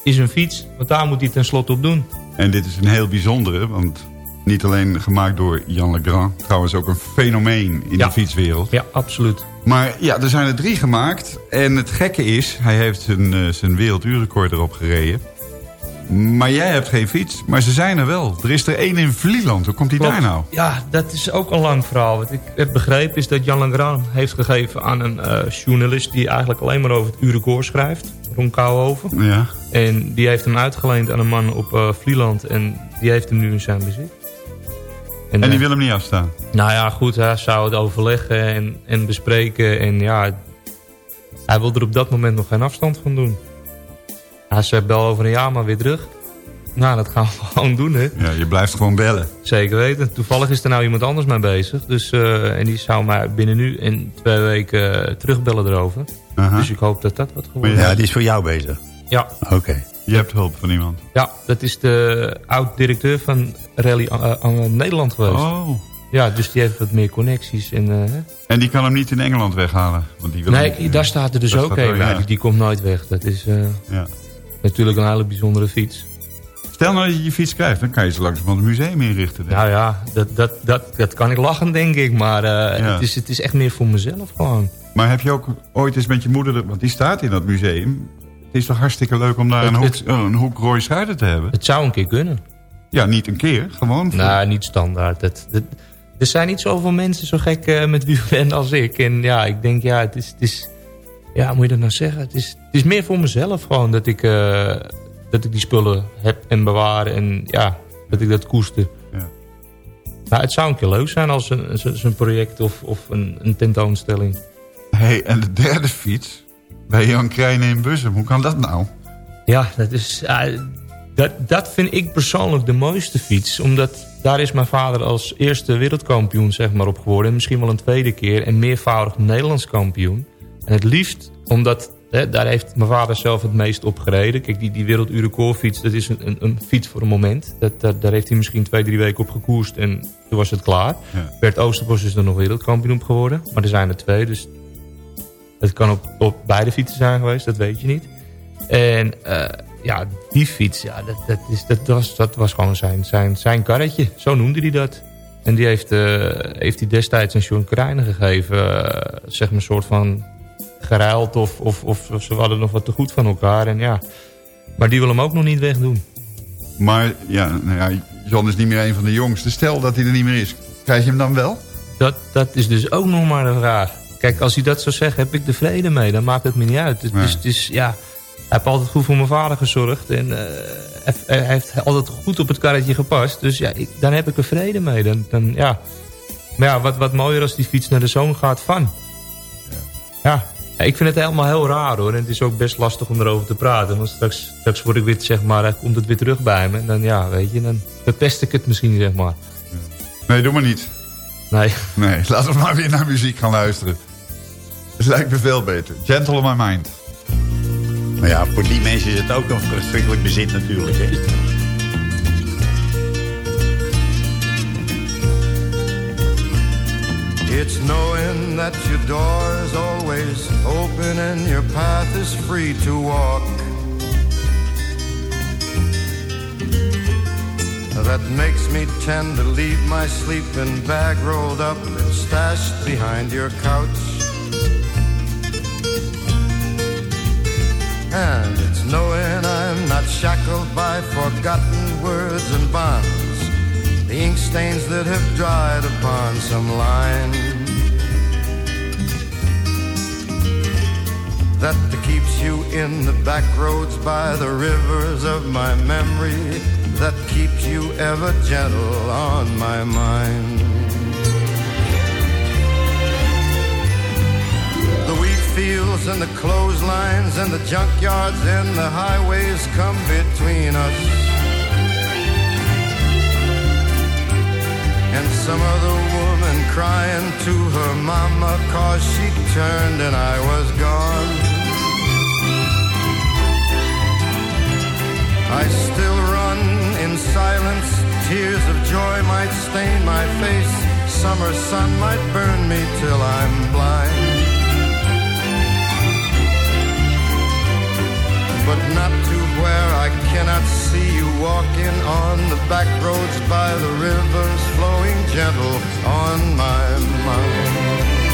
S8: is een fiets. Want daar moet hij tenslotte op doen.
S6: En dit is een heel bijzondere, want... Niet alleen gemaakt door Jan Legrand. Trouwens ook een fenomeen in
S8: ja.
S6: de fietswereld.
S8: Ja, absoluut.
S6: Maar ja, er zijn er drie gemaakt. En het gekke is, hij heeft zijn, uh, zijn werelduurrecord erop gereden. Maar jij hebt geen fiets. Maar ze zijn er wel. Er is er één in Vlieland. Hoe komt die
S8: Klopt.
S6: daar nou?
S8: Ja, dat is ook een lang verhaal. Wat ik heb begrepen is dat Jan Legrand heeft gegeven aan een uh, journalist... die eigenlijk alleen maar over het uurrecord schrijft. Ron Kouwenhoven.
S6: Ja.
S8: En die heeft hem uitgeleend aan een man op uh, Vlieland. En die heeft hem nu in zijn bezit.
S6: En, en die wil hem niet afstaan?
S8: Nou ja, goed, hij zou het overleggen en, en bespreken. En ja, hij wil er op dat moment nog geen afstand van doen. Hij zei, bel over een jaar maar weer terug. Nou, dat gaan we gewoon doen, hè.
S6: Ja, je blijft gewoon bellen.
S8: Zeker weten. Toevallig is er nou iemand anders mee bezig. Dus, uh, en die zou mij binnen nu en twee weken uh, terugbellen erover. Uh -huh. Dus ik hoop dat dat wat gewoon
S10: Ja, die is voor jou bezig?
S8: Ja.
S10: Oké. Okay.
S6: Je hebt hulp van iemand?
S8: Ja, dat is de oud-directeur van Rally uh, Nederland geweest.
S6: Oh.
S8: Ja, dus die heeft wat meer connecties. En, uh,
S6: en die kan hem niet in Engeland weghalen? Want die wil
S8: nee,
S6: niet,
S8: daar staat er dus
S6: daar
S8: ook een. Ja. Die, die komt nooit weg. Dat is uh,
S6: ja.
S8: natuurlijk een hele bijzondere fiets.
S6: Stel nou dat je je fiets krijgt, dan kan je zo langzamerhand een museum inrichten.
S8: Nou ja, dat, dat, dat, dat kan ik lachen, denk ik. Maar uh, ja. het, is, het is echt meer voor mezelf gewoon.
S6: Maar heb je ook ooit eens met je moeder... Want die staat in dat museum. Het is toch hartstikke leuk om daar het, een, hoek, het, een hoek Roy Schuiter te hebben?
S8: Het zou een keer kunnen.
S6: Ja, niet een keer, gewoon.
S8: Voor... Nou, niet standaard. Het, het, er zijn niet zoveel mensen zo gek uh, met wielrennen als ik. En ja, ik denk, ja, het is... Het is ja, moet je dat nou zeggen? Het is, het is meer voor mezelf gewoon dat ik... Uh, dat ik die spullen heb en bewaar en ja, dat ik dat koester.
S6: Ja.
S8: Maar het zou een keer leuk zijn als een, een project of, of een, een tentoonstelling.
S6: hey, en de derde fiets bij Jan Krijnen in Bussum, hoe kan dat nou?
S8: Ja, dat, is, uh, dat, dat vind ik persoonlijk de mooiste fiets. Omdat daar is mijn vader als eerste wereldkampioen zeg maar, op geworden. En misschien wel een tweede keer. En meervoudig Nederlands kampioen. En het liefst omdat daar heeft mijn vader zelf het meest op gereden. Kijk, die, die werelduurrecordfiets, dat is een, een, een, fiets voor een moment. Dat, dat, daar heeft hij misschien twee, drie weken op gekoerst en toen was het klaar.
S6: Ja.
S8: Bert Oosterbos is er nog wereldkampioen op geworden. Maar er zijn er twee, dus het kan op, op beide fietsen zijn geweest, dat weet je niet. En uh, ja, die fiets, ja, dat, dat, is, dat, was, dat was gewoon zijn, zijn, zijn karretje. Zo noemde hij dat. En die heeft, uh, heeft hij destijds aan John Krijnen gegeven. Uh, zeg maar een soort van geruild of, of, of, of, ze hadden nog wat te goed van elkaar. En ja, Maar die wil hem ook nog niet wegdoen.
S6: Maar ja, nou ja, John is niet meer een van de jongsten. Stel dat hij er niet meer is. Krijg je hem dan wel?
S8: Dat, dat is dus ook nog maar een vraag. Kijk, als hij dat zou zeggen, heb ik de vrede mee. Dan maakt het me niet uit. Het,
S6: Nee.
S8: is, het is, ja, hij heeft altijd goed voor mijn vader gezorgd. En eh, hij, heeft altijd goed op het karretje gepast. Dus ja, ik, dan heb ik er vrede mee. Dan, dan, ja. Maar ja, wat, wat mooier als die fiets naar de zoon gaat van. Ja. Ja, ik vind het helemaal heel raar hoor. En het is ook best lastig om erover te praten. Want straks, straks word ik weer, zeg maar, komt het weer terug bij me. En dan, ja, weet je, dan verpest ik het misschien, zeg maar.
S6: Nee, doe maar niet.
S8: Nee.
S6: Nee, laten we maar weer naar muziek gaan luisteren. Het lijkt me veel beter. Gentle on my mind.
S10: Maar ja, voor die mensen is het ook een verschrikkelijk bezit natuurlijk. Hè?
S11: It's knowing that your door is always open and your path is free to walk. That makes me tend to leave my sleeping bag rolled up and stashed behind your couch. And it's knowing I'm not shackled by forgotten words and bonds, the ink stains that have dried upon some line. That keeps you in the back roads by the rivers of my memory, that keeps you ever gentle on my mind. Fields and the clotheslines and the junkyards and the highways come between us. And some other woman crying to her mama cause she turned and I was gone. I still run in silence, tears of joy might stain my face, summer sun might burn me till I'm blind. But not to where I cannot see you walking on the back roads by the rivers flowing gentle on my mind.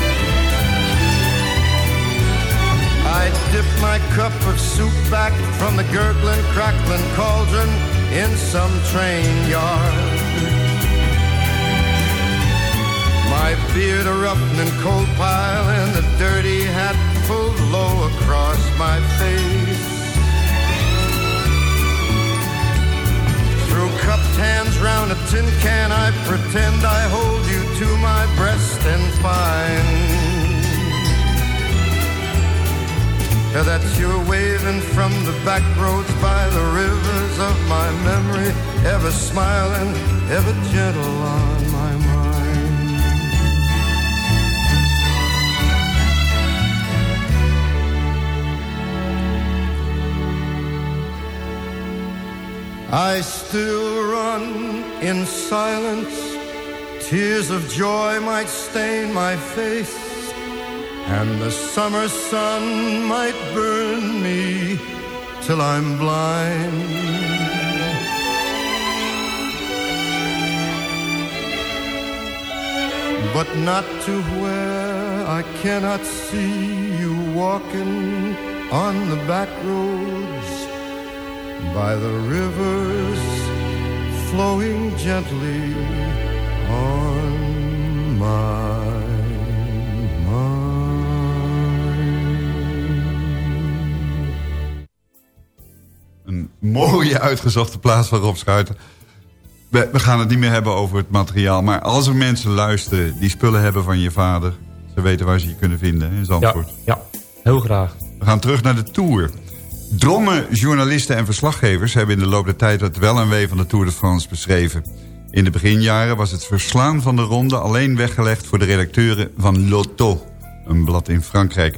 S11: I dip my cup of soup back from the gurgling, crackling cauldron in some train yard. My beard a roughening coal pile and the dirty hat pulled low across my face. Cupped hands round a tin can, I pretend I hold you to my breast and find that you're waving from the back roads by the rivers of my memory, ever smiling, ever gentle on I still run in silence. Tears of joy might stain my face, and the summer sun might burn me till I'm blind. But not to where I cannot see you walking on the back roads by the rivers flowing gently on my
S6: Een mooie uitgezochte plaats van Rob Schuiter. We, we gaan het niet meer hebben over het materiaal. Maar als er mensen luisteren die spullen hebben van je vader... ze weten waar ze je kunnen vinden in Zandvoort.
S8: Ja, heel graag.
S6: We gaan terug naar de Tour. Dromme journalisten en verslaggevers hebben in de loop der tijd... het wel en wee van de Tour de France beschreven. In de beginjaren was het verslaan van de ronde... alleen weggelegd voor de redacteuren van Lotto, een blad in Frankrijk.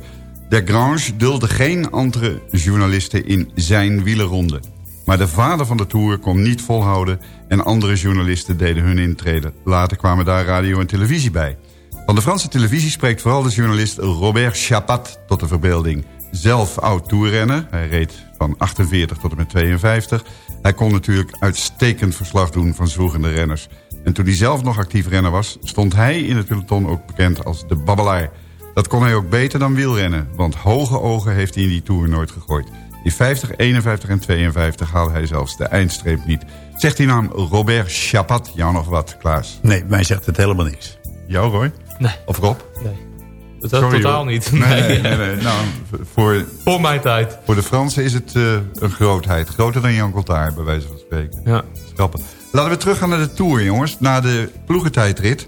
S6: Desgrange dulde geen andere journalisten in zijn wielerronde. Maar de vader van de Tour kon niet volhouden... en andere journalisten deden hun intrede. Later kwamen daar radio en televisie bij. Van de Franse televisie spreekt vooral de journalist Robert Chapat tot de verbeelding. Zelf oud toerrenner, hij reed van 48 tot en met 52. Hij kon natuurlijk uitstekend verslag doen van zwoegende renners. En toen hij zelf nog actief renner was... stond hij in het peloton ook bekend als de babbelaar. Dat kon hij ook beter dan wielrennen, want hoge ogen heeft hij in die Tour nooit gegooid. In 50, 51 en 52 haalde hij zelfs de eindstreep niet. Zegt die naam Robert Chapat jou nog wat, Klaas?
S10: Nee, mij zegt het helemaal niks.
S6: Jou, Roy?
S8: Nee.
S6: Of Rob?
S8: Nee. Dat
S6: Sorry,
S8: totaal
S6: hoor.
S8: niet.
S6: Nee, nee, nee. nee. Nou, voor,
S8: Voor mijn tijd.
S6: voor de Fransen is het eh, een grootheid. Groter dan Jan Coltaar, bij wijze van spreken.
S8: Ja.
S6: Grappig. Laten we teruggaan naar de Tour, jongens. Na de ploegentijdrit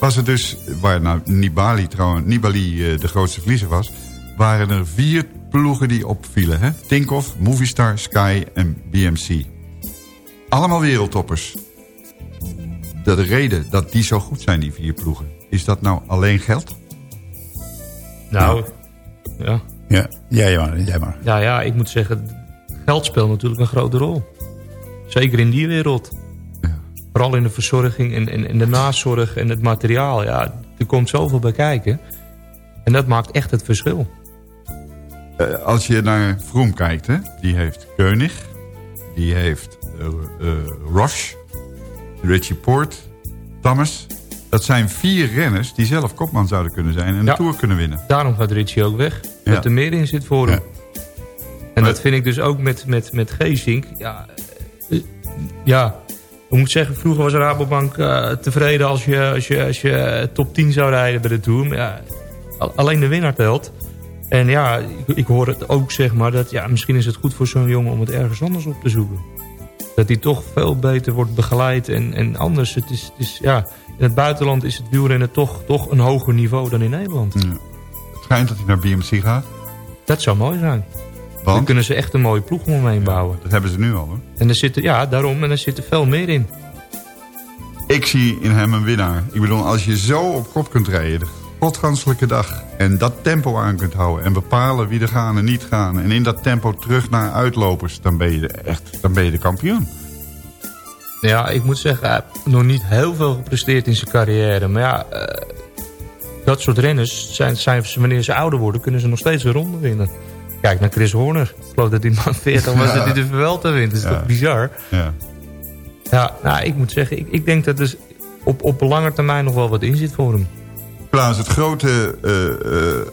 S6: was er dus... Waar nou Nibali, trouwens, Nibali eh, de grootste verliezer was... waren er vier ploegen die opvielen. Hè? Tinkoff, Movistar, Sky en BMC. Allemaal wereldtoppers. De reden dat die zo goed zijn, die vier ploegen... is dat nou alleen geld?
S8: Nou, ja.
S10: Ja, jij maar. Jij maar.
S8: Ja, ja, ik moet zeggen, geld speelt natuurlijk een grote rol. Zeker in die wereld. Vooral in de verzorging en, en, en de nazorg en het materiaal. Ja, er komt zoveel bij kijken. En dat maakt echt het verschil.
S6: Eh, als je naar Vroom kijkt, hè, die heeft Koenig, die heeft eh eh, Roche, Richie Poort, Thomas. Dat zijn vier renners die zelf kopman zouden kunnen zijn en de
S8: Ja.
S6: Tour kunnen winnen.
S8: Daarom gaat Richie ook weg.
S6: Ja.
S8: Dat er meer in zit voor hem. En dat vind ik dus ook met, met, met Geesink. Ja, eh, ja, ik moet zeggen, vroeger was Rabobank eh, tevreden als je, als, je, als je top 10 zou rijden bij de Tour. Maar ja, al- alleen de winnaar telt. En ja, ik, ik hoor het ook zeg maar dat ja, misschien is het goed voor zo'n jongen om het ergens anders op te zoeken. Dat hij toch veel beter wordt begeleid en, en anders. Het is, het is, ja, in het buitenland is het wielrennen toch, toch een hoger niveau dan in Nederland.
S6: Het schijnt dat hij naar BMC gaat.
S8: Dat zou mooi zijn. Dan kunnen ze echt een mooie ploeg omheen bouwen.
S6: Dat hebben ze nu al hoor.
S8: En er zitten, ja, daarom. En er zit er veel meer in.
S6: Ik zie in hem een winnaar. Ik bedoel, als je zo op kop kunt rijden, de godganselijke dag... en dat tempo aan kunt houden en bepalen wie er gaan en niet gaan... en in dat tempo terug naar uitlopers, dan ben je de, echt dan ben je de kampioen.
S8: Ja, ik moet zeggen, hij heeft nog niet heel veel gepresteerd in zijn carrière. Maar ja, eh, dat soort renners, zijn, zijn, wanneer ze ouder worden, kunnen ze nog steeds een ronde winnen. Kijk naar Chris Horner. Ik geloof dat hij man 40 was
S6: Ja.
S8: dat hij de Vuelta wint. Dat is
S6: Ja.
S8: toch bizar?
S6: Ja.
S8: Ja, nou, ik moet zeggen, ik, ik denk dat er op, op lange termijn nog wel wat in zit voor hem.
S6: Trouwens, het grote eh, eh,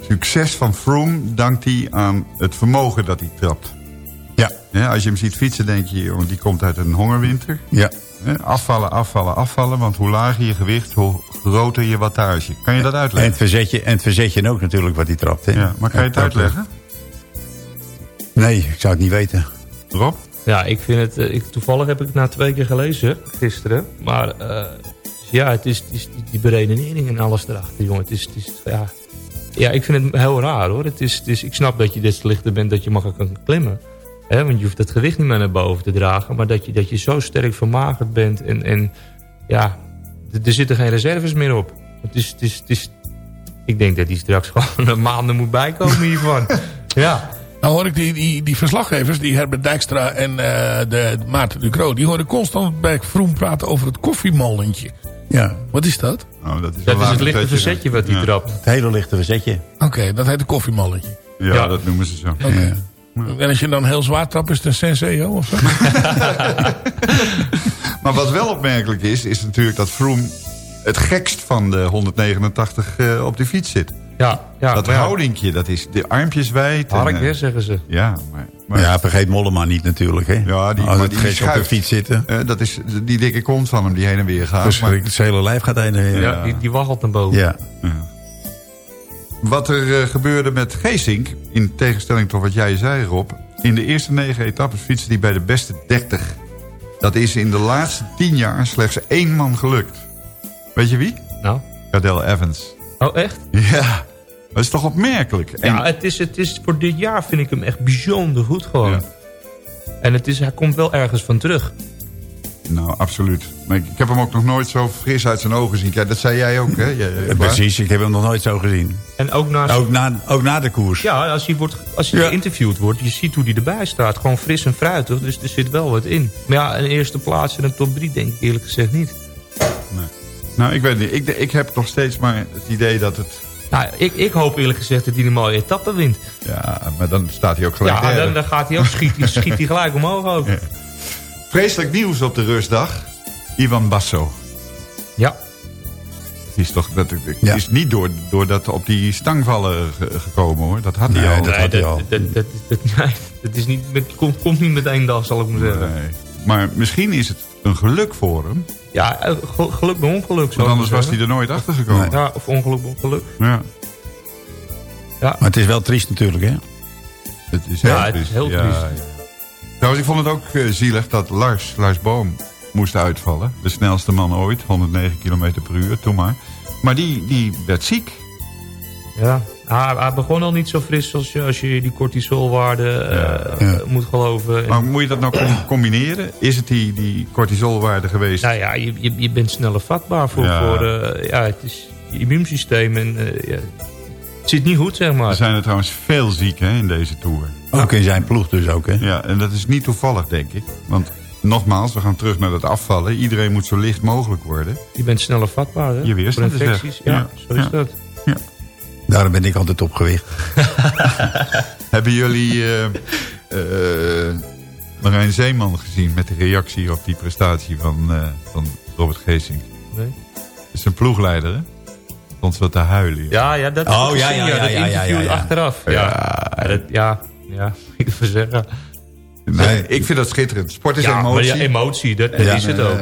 S6: succes van Froome dankt hij aan het vermogen dat hij trapt.
S10: Ja.
S6: als je hem ziet fietsen, denk je, jongen, die komt uit een hongerwinter.
S10: Ja.
S6: Hè, Afvallen, afvallen, afvallen. Want hoe lager je gewicht, hoe groter je wattage. Kan je dat
S10: En
S6: uitleggen?
S10: het verzetje, en het verzetje ook natuurlijk wat hij trapt. Hè?
S6: Ja, maar kan je het uitleggen?
S10: Nee, ik zou het niet weten.
S6: Rob?
S8: Ja, ik vind het... eh, Ik, toevallig heb ik het na twee keer gelezen, gisteren. Maar eh, ja, het is, het is die, die beredenering en alles erachter, jongen. Het is, het is, ja, ja, ik vind het heel raar, hoor. Het is, het is, ik snap dat je des te lichter bent dat je makkelijk kan klimmen. Hè, want je hoeft het gewicht niet meer naar boven te dragen. Maar dat je, dat je zo sterk vermagerd bent en, en ja, er zitten geen reserves meer op. Het is, het is, het is, ik denk dat hij straks gewoon een maanden moet bijkomen hiervan. ja.
S5: Nou hoor ik die, die, die verslaggevers, die Herbert Dijkstra en eh, de, Maarten Ducro... die horen constant bij Vroom praten over het koffiemolentje.
S10: Ja.
S5: Wat is dat?
S6: Nou, dat is,
S8: Dat is het lichte verzetje wat hij
S6: Ja.
S8: trapt.
S10: Het hele lichte verzetje.
S5: Oké, dat heet een koffiemolentje.
S6: Ja,
S8: Ja.
S6: dat noemen ze zo.
S5: Oké. En als je dan heel zwaar trapt, is het een Senseo of zo?
S6: Maar wat wel opmerkelijk is, is natuurlijk dat Froome het gekst van de 189 eh, op de fiets zit.
S8: Ja, ja,
S6: dat
S8: maar ja.
S6: houdingje, dat is de armpjes wijd.
S8: Hark,
S6: eh,
S8: hè, zeggen ze.
S6: Ja, maar, maar
S10: ja, vergeet Mollema niet natuurlijk. Hè?
S6: Ja, die,
S10: Als
S6: maar
S10: het
S6: die
S10: gek op de fiets zitten.
S6: Eh, dat is die dikke kont van hem die heen en weer gaat.
S10: Verschrikkelijk. Het hele lijf gaat heen en weer.
S8: Ja, die, die waggelt naar boven.
S10: Ja.
S6: Ja. Wat er eh, gebeurde met Geesink, in tegenstelling tot wat jij zei Rob... in de eerste negen etappes fietste hij bij de beste 30. Dat is in de laatste tien jaar slechts één man gelukt. Weet je wie?
S8: Nou?
S6: Cadel Evans.
S8: Oh, echt?
S6: Ja, dat is toch opmerkelijk. En-
S8: Ja, het is, het is, voor dit jaar vind ik hem echt bijzonder goed gewoon. En het is, hij komt wel ergens van terug.
S6: Nou, absoluut. Maar ik, ik heb hem ook nog nooit zo fris uit zijn ogen zien. Kijk, dat zei jij ook, hè? Jij-
S10: Eh? Precies, ik heb hem nog nooit zo gezien.
S8: En ook na,
S10: Ook na, ook na de koers.
S8: ja, als hij, wordt, als hij
S10: Ja.
S8: geïnterviewd wordt, je ziet hoe hij erbij staat. Gewoon fris en fruitig, dus er zit wel wat in. Maar ja, een eerste plaats in een top 3 denk ik eerlijk gezegd niet.
S6: Nou, ik weet niet. Ik, ik heb nog steeds maar het idee dat het...
S8: Nou, ik, ik hoop eerlijk gezegd dat hij een mooie etappe wint.
S6: Ja, maar dan staat hij ook gelijk
S8: Ja, dan, dan gaat hij ook, schiet, hij- schiet hij gelijk omhoog ook.
S6: Vreselijk nieuws op de rustdag. Ivan Basso.
S8: Ja.
S6: Die is toch dat, die
S10: Ja.
S6: is niet door, door dat op die stangvallen ge- gekomen hoor. Dat had hij
S10: Nee,
S6: al.
S10: dat had hij al.
S8: Dat, dat, dat, nee. Het is niet, het komt, komt niet met één dag, zal ik maar zeggen.
S6: Nee. Maar misschien is het een geluk voor hem.
S8: Ja, eh, ge- geluk bij ongeluk.
S6: Want anders was hij er nooit achter gekomen.
S8: Ja, of ongeluk bij ongeluk.
S6: Ja.
S8: Ja.
S10: Maar het is wel triest natuurlijk, hè?
S6: Het is
S8: Ja,
S6: heel
S8: het is
S6: triest.
S8: heel triest.
S6: Trouwens, ik vond het ook eh, zielig dat Lars, Lars Boom moest uitvallen. De snelste man ooit, 109 km per uur, toen maar. Maar die, die werd ziek.
S8: Ja, hij, hij begon al niet zo fris als je, als je die cortisolwaarde eh, moet geloven.
S6: Maar moet je dat nou com- combineren? Is het die, die cortisolwaarde geweest?
S8: Nou ja, je, je, je bent sneller vatbaar voor,
S6: Ja.
S8: voor ja, het is je immuunsysteem. En, ja, het zit niet goed, zeg
S6: Er
S8: maar.
S6: zijn er trouwens veel ziek hè, in deze Tour.
S10: Ook in zijn ploeg dus ook, hè?
S6: Ja, en dat is niet toevallig, denk ik. Want nogmaals, we gaan terug naar dat afvallen. Iedereen moet zo licht mogelijk worden.
S8: Je bent sneller vatbaar, hè?
S6: Je weerstand
S8: Voor
S6: is weg.
S8: infecties. Ja,
S6: Ja.
S8: zo is
S6: Ja.
S8: dat.
S10: Daarom ben ik altijd op gewicht.
S6: Hebben jullie eh eh, Marijn Zeeman gezien met de reactie op die prestatie van, eh, van Robert Geesink?
S8: Nee.
S6: Dat is een ploegleider, hè? Stond wat te huilen. joh.
S8: Ja, ja, dat
S10: Oh,
S8: heb ik
S10: ja,
S8: gezien,
S10: ja, ja,
S8: dat
S10: ja, ja,
S8: interview
S10: ja, ja.
S8: achteraf. Ja,
S6: Ja.
S8: ja, dat, ja, ja, ik wil zeggen.
S6: Nee, ik vind dat schitterend. Sport is
S8: ja,
S6: emotie.
S8: Maar ja, emotie, dat, dat
S6: Ja,
S8: is het
S6: eh,
S8: ook.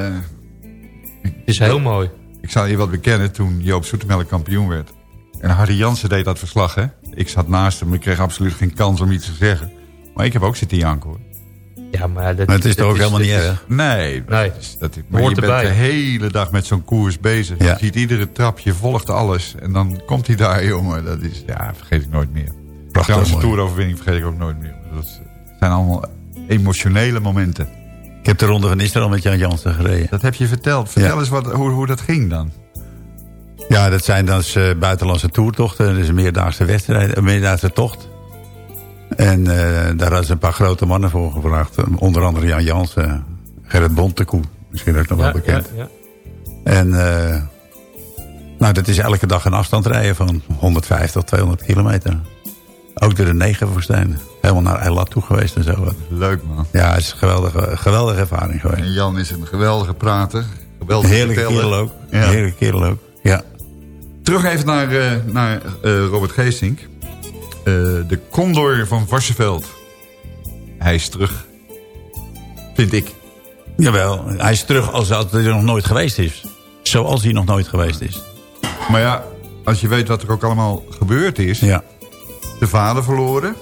S8: Het is heel mooi.
S6: Ik zal je wat bekennen toen Joop Zoetemelk kampioen werd. En Hardy Jansen deed dat verslag, hè? Ik zat naast hem, ik kreeg absoluut geen kans om iets te zeggen. Maar ik heb ook zitten janken, hoor.
S8: Ja, maar dat,
S10: Maar het is toch ook helemaal niet erg?
S6: Nee,
S8: Nee.
S6: dat is, dat, maar
S8: Hoort
S6: je bent
S8: erbij.
S6: de hele dag met zo'n koers bezig.
S10: Ja.
S6: Je ziet iedere trap, je volgt alles. En dan komt hij daar, jongen. Dat is, ja, vergeet ik nooit meer.
S10: Prachtig
S6: Trouwens, de vergeet ik ook nooit meer. Dat zijn allemaal emotionele momenten.
S10: Ik heb de Ronde van Israël met Jan Jansen gereden.
S6: Dat heb je verteld. Vertel
S10: Ja.
S6: eens wat, hoe, hoe dat ging dan.
S10: Ja, dat zijn dan eh, buitenlandse toertochten. Dat is een meerdaagse wedstrijd, een meerdaagse tocht. En eh, daar hadden ze een paar grote mannen voor gevraagd. Onder andere Jan Jansen, Gerrit Bontekoe. Misschien ook nog wel
S8: Ja,
S10: bekend.
S8: ja, ja.
S10: En eh, nou, dat is elke dag een afstand rijden van 150 tot 200 kilometer. Ook door de Negerwoestijn. Helemaal naar Eilat toe geweest en zo.
S6: Leuk, man.
S10: Ja, het is een geweldige, geweldige ervaring geweest.
S6: En Jan is een geweldige prater. Geweldige
S10: Heerlijke kerel ook.
S6: Ja.
S10: Heerlijke kerel ook. Ja.
S6: Terug even naar, eh, naar eh, Robert Geesink. Eh, de Condor van Varsenveld. Hij is terug. Vind ik.
S10: Jawel, hij is terug als hij er nog nooit geweest is. Zoals hij nog nooit geweest is.
S6: Maar ja, als je weet wat er ook allemaal gebeurd is.
S10: Ja.
S6: De vader verloren.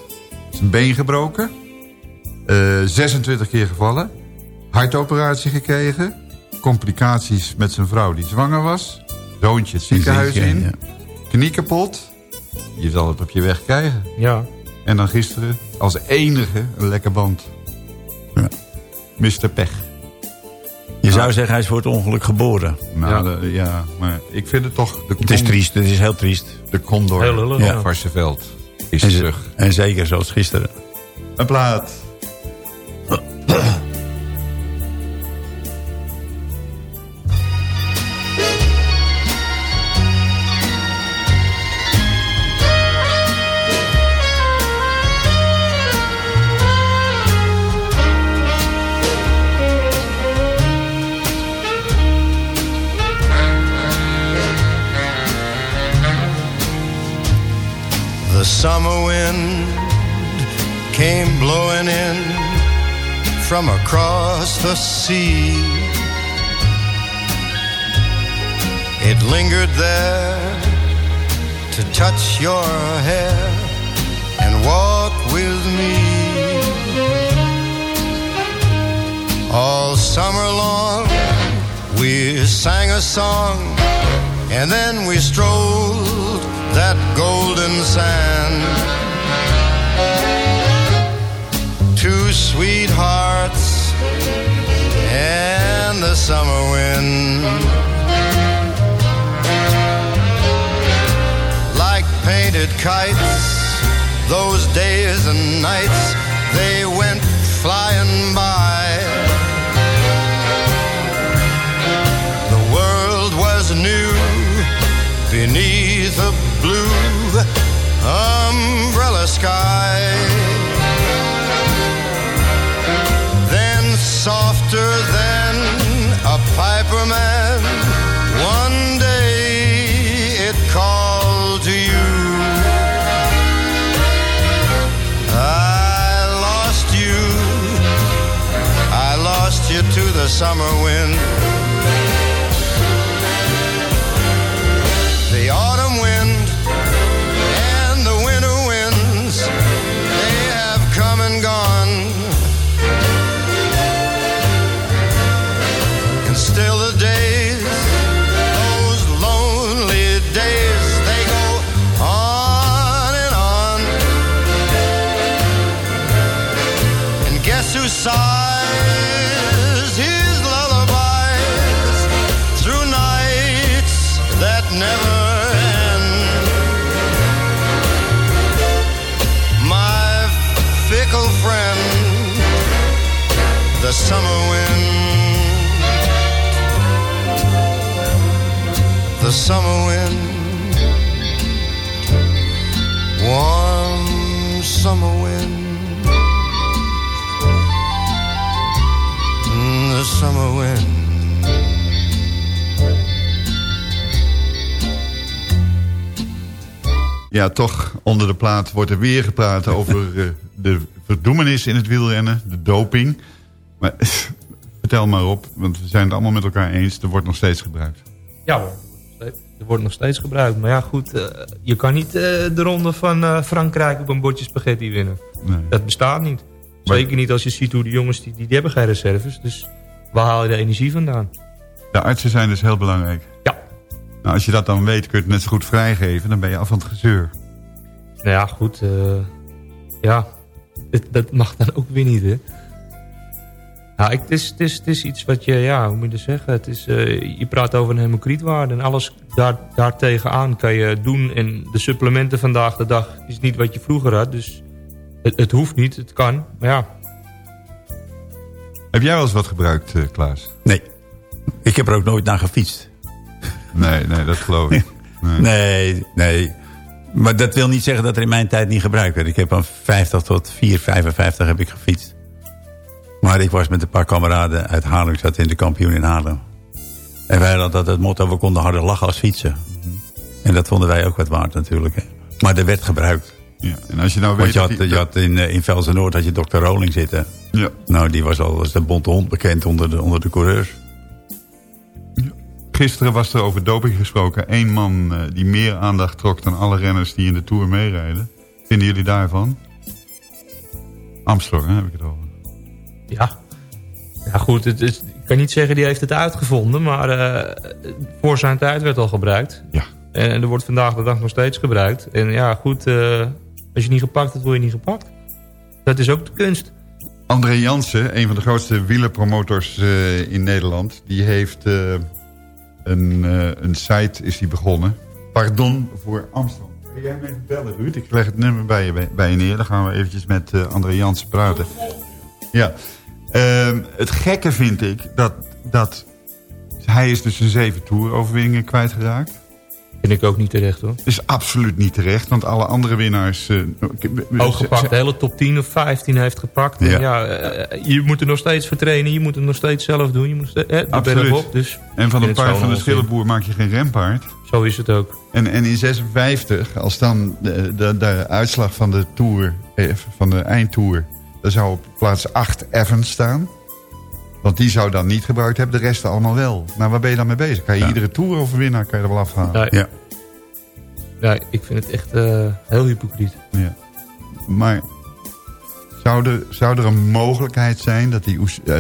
S6: Zijn been gebroken. eh, 26 keer gevallen. Hartoperatie gekregen. Complicaties met zijn vrouw die zwanger was. Zoontje het ziekenhuis
S10: Ja,
S6: in.
S10: ja.
S6: Knie kapot. Je zal het op je weg krijgen.
S8: Ja.
S6: En dan gisteren als enige een lekker band.
S10: Ja.
S6: Mr. Pech.
S10: Je zou zeggen, hij is voor het ongeluk geboren.
S6: Nou, ja. ja, maar ik vind het toch... De
S10: Het is triest, het is heel triest.
S6: De Condor
S8: Heel lullig,
S6: van
S8: ja.
S6: Varsenveld is
S10: En,
S6: terug.
S10: en zeker zoals gisteren.
S6: Een plaat.
S11: Song and then we strolled that golden sand. Two sweethearts and the summer wind. Like painted kites, those days and nights, they went flying by. umbrella sky. Then softer than a piper man, one day it called to you. I lost
S13: you, I lost you to the summer wind. Summer wind. The summer wind, summer wind. Mm, the summer wind.
S6: Ja, toch onder de plaat wordt er weer gepraat over eh, de verdoemenis in het wielrennen. De doping. Maar vertel maar op, want we zijn het allemaal met elkaar eens. Er wordt nog steeds gebruikt.
S8: Ja hoor. Er wordt nog steeds gebruikt. Maar ja, goed. eh, je kan niet eh, de ronde van eh, Frankrijk op een bordje spaghetti winnen.
S6: Nee.
S8: Dat bestaat niet. Zeker niet als je ziet hoe de jongens, die, die, die hebben geen reserves. Dus waar haal je de energie vandaan?
S6: De artsen zijn dus heel belangrijk.
S8: Ja.
S6: Nou, als je dat dan weet, kun je het net zo goed vrijgeven. Dan ben je af van het gezeur.
S8: Nou ja, goed. ja, het- dat mag dan ook weer niet, hè? Ja, ik, het, is, het, is, het is iets wat je, ja, hoe moet je dat zeggen? Het is, eh, je praat over een hemocrietwaarde en alles daar, daar tegenaan kan je doen. En de supplementen vandaag de dag is niet wat je vroeger had. Dus het, het hoeft niet, het kan. Maar ja,
S6: Heb jij wel eens wat gebruikt, eh, Klaas?
S10: Nee. Ik heb er ook nooit naar gefietst.
S6: Nee, nee, dat geloof ik. Nee.
S10: Nee, nee. Maar dat wil niet zeggen dat er in mijn tijd niet gebruikt werd. Ik heb van 50 tot 4, 55 heb ik gefietst. Maar ik was met een paar kameraden uit Haarlem. Ik zat in de kampioen in Haarlem. En wij hadden dat het motto, we konden harder lachen als fietsen. En dat vonden wij ook wat waard natuurlijk. Hè. Maar er werd gebruikt.
S6: Ja, en als je nou
S10: Want
S6: weet
S10: je had,
S6: dat die-
S10: je had in, eh, in Velsen-Noord had je dokter Roling zitten.
S6: Ja.
S10: Nou, die was al als de bonte hond bekend onder de, onder de coureurs.
S6: Gisteren was er over doping gesproken. Eén man eh, die meer aandacht trok dan alle renners die in de Tour meerijden. Vinden jullie daarvan? Armstrong, hè, heb ik het over.
S8: Ja. Ja goed, het is, ik kan niet zeggen die heeft het uitgevonden. Maar eh, voor zijn tijd werd al gebruikt.
S6: Ja.
S8: En, en er wordt vandaag de dag nog steeds gebruikt. En ja goed, eh, als je niet gepakt hebt, word je niet gepakt. Dat is ook de kunst.
S6: André Jansen, een van de grootste wielerpromotors eh, in Nederland... die heeft een, een site is die begonnen. Pardon voor Armstrong. Kun jij mij bellen, Ruud? Ik leg het nummer bij je, bij, bij je neer. Dan gaan we eventjes met André Jansen praten. Ja. Ehm, het gekke vind ik dat, dat... Hij is dus zijn zeven toeroverwinningen kwijtgeraakt.
S8: Vind ik ook niet terecht hoor.
S6: is absoluut niet terecht, want alle andere winnaars... eh,
S8: Ook gepakt, de hele top 10 of 15 heeft gepakt. En
S6: Ja.
S8: eh, je moet er nog steeds vertrainen, je moet het nog steeds zelf doen. Je moet steeds,
S6: Absoluut.
S8: op, dus
S6: en van een paard
S8: gewoon
S6: van de schillenboer maak je geen rempaard.
S8: Zo is het ook.
S6: En, en in 56, als dan de, de, de uitslag van de Tour, eh, van de eindtour... daar zou op plaats 8 Evans staan. Want die zou dan niet gebruikt hebben, de rest allemaal wel. Maar waar ben je dan mee bezig? Kan je iedere Tour-overwinnaar kan je er wel afhalen?
S8: Ja. Ja, ik vind het echt eh, heel hypocriet.
S6: Ja. Maar zou er, zou er een mogelijkheid zijn dat die, UC, eh,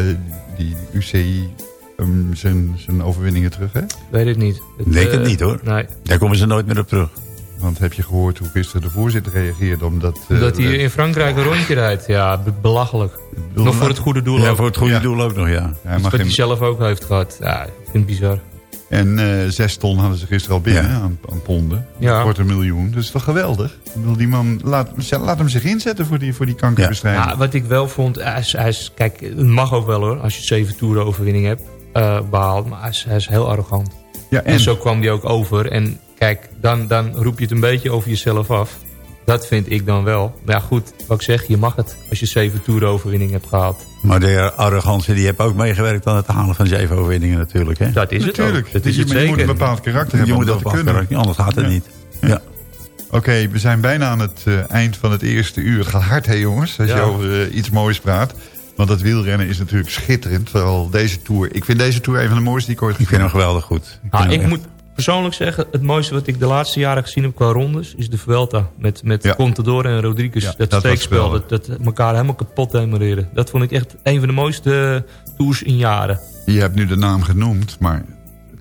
S6: die UCI um, zijn, zijn overwinningen terug heeft?
S8: Weet ik niet. Het,
S10: Denk het
S8: eh,
S10: niet hoor.
S8: Nee.
S10: Daar komen ze nooit meer op terug.
S6: Want heb je gehoord hoe gisteren de voorzitter reageerde? Omdat, eh,
S8: Dat hij in Frankrijk een rondje rijdt. Ja, be- belachelijk. Nog voor het goede doel
S10: Ja,
S8: ook.
S10: voor het goede
S6: Ja.
S10: doel ook nog, ja.
S6: mag
S8: wat hij zelf ook heeft gehad. Ja, ik vind het bizar.
S6: En eh, zes ton hadden ze gisteren al binnen
S10: Ja.
S6: aan, aan ponden.
S8: Ja.
S6: Wordt een miljoen. Dat is toch geweldig? Ik bedoel, die man, laat, laat hem zich inzetten voor die, voor die kankerbestrijding.
S8: Ja, wat ik wel vond, hij is, hij is, kijk, het mag ook wel hoor, als je zeven toeren overwinning hebt eh, behaald. Maar hij is, hij is heel arrogant.
S6: Ja,
S8: en?
S6: en?
S8: zo kwam hij ook over. En kijk, dan, dan roep je het een beetje over jezelf af. Dat vind ik dan wel. Maar ja goed, wat ik zeg, je mag het als je zeven toeren overwinning hebt gehaald.
S10: Maar de arrogantie die heeft ook meegewerkt aan het halen van zeven overwinningen natuurlijk. Hè?
S8: Dat is het
S6: Natuurlijk.
S8: Dat
S6: Je-
S8: is het
S6: maar je
S8: zeker.
S6: moet een bepaald karakter hebben
S10: Je
S6: om
S10: moet
S6: dat kunnen.
S10: afwerken, anders gaat het
S6: Ja.
S10: niet. Ja.
S6: Oké, we zijn bijna aan het eh, eind van het eerste uur. Het gaat hard, hè jongens, als
S8: Ja.
S6: je over eh, iets moois praat. Want dat wielrennen is natuurlijk schitterend. Vooral deze Tour. Ik vind deze Tour een van de mooiste die ik ooit
S10: Ik vind hem geweldig goed. Ik,
S8: Nou,
S10: vind
S8: ik moet persoonlijk zeggen, het mooiste wat ik de laatste jaren gezien heb qua rondes... is de Vuelta met, met Contador en Rodriguez.
S6: Ja,
S8: dat steekspel, dat, dat elkaar helemaal kapot demereren. Dat vond ik echt een van de mooiste tours in jaren.
S6: Je hebt nu de naam genoemd, maar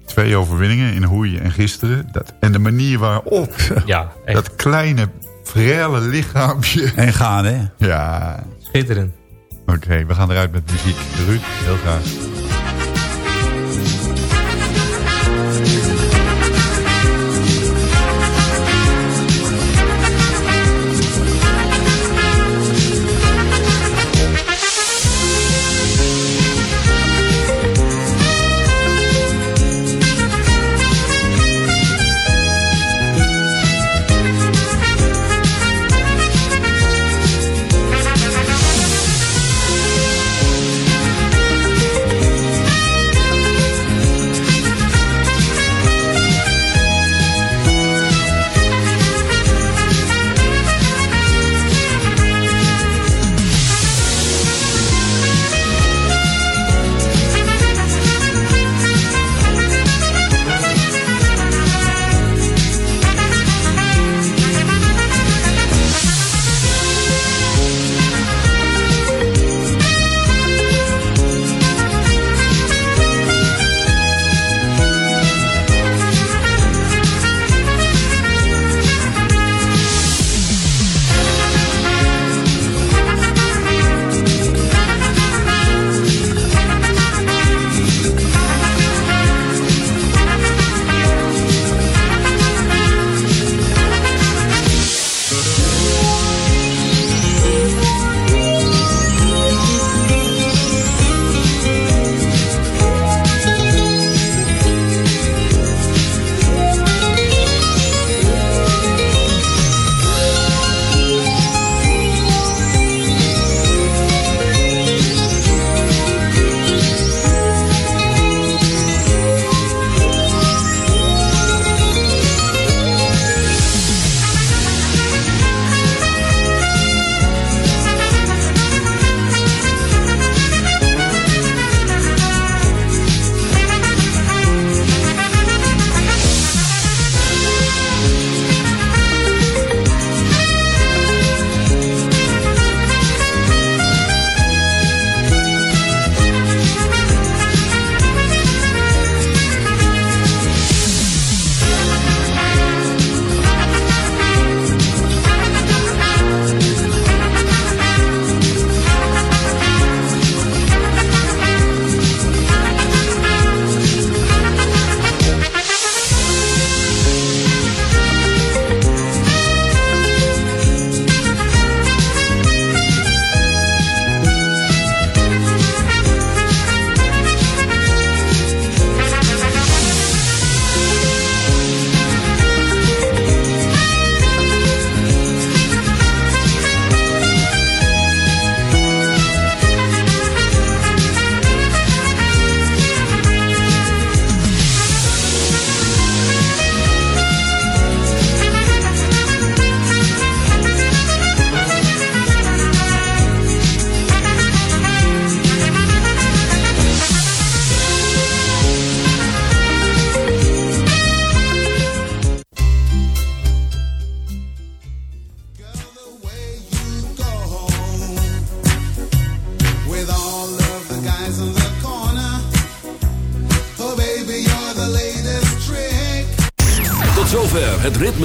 S6: twee overwinningen in Hoei en gisteren. Dat, en de manier waarop
S8: Ja, echt
S6: dat kleine, frelle lichaampje...
S10: En gaan, hè?
S6: Ja,
S8: schitterend.
S6: oké, we gaan eruit met muziek. Ruud, heel graag.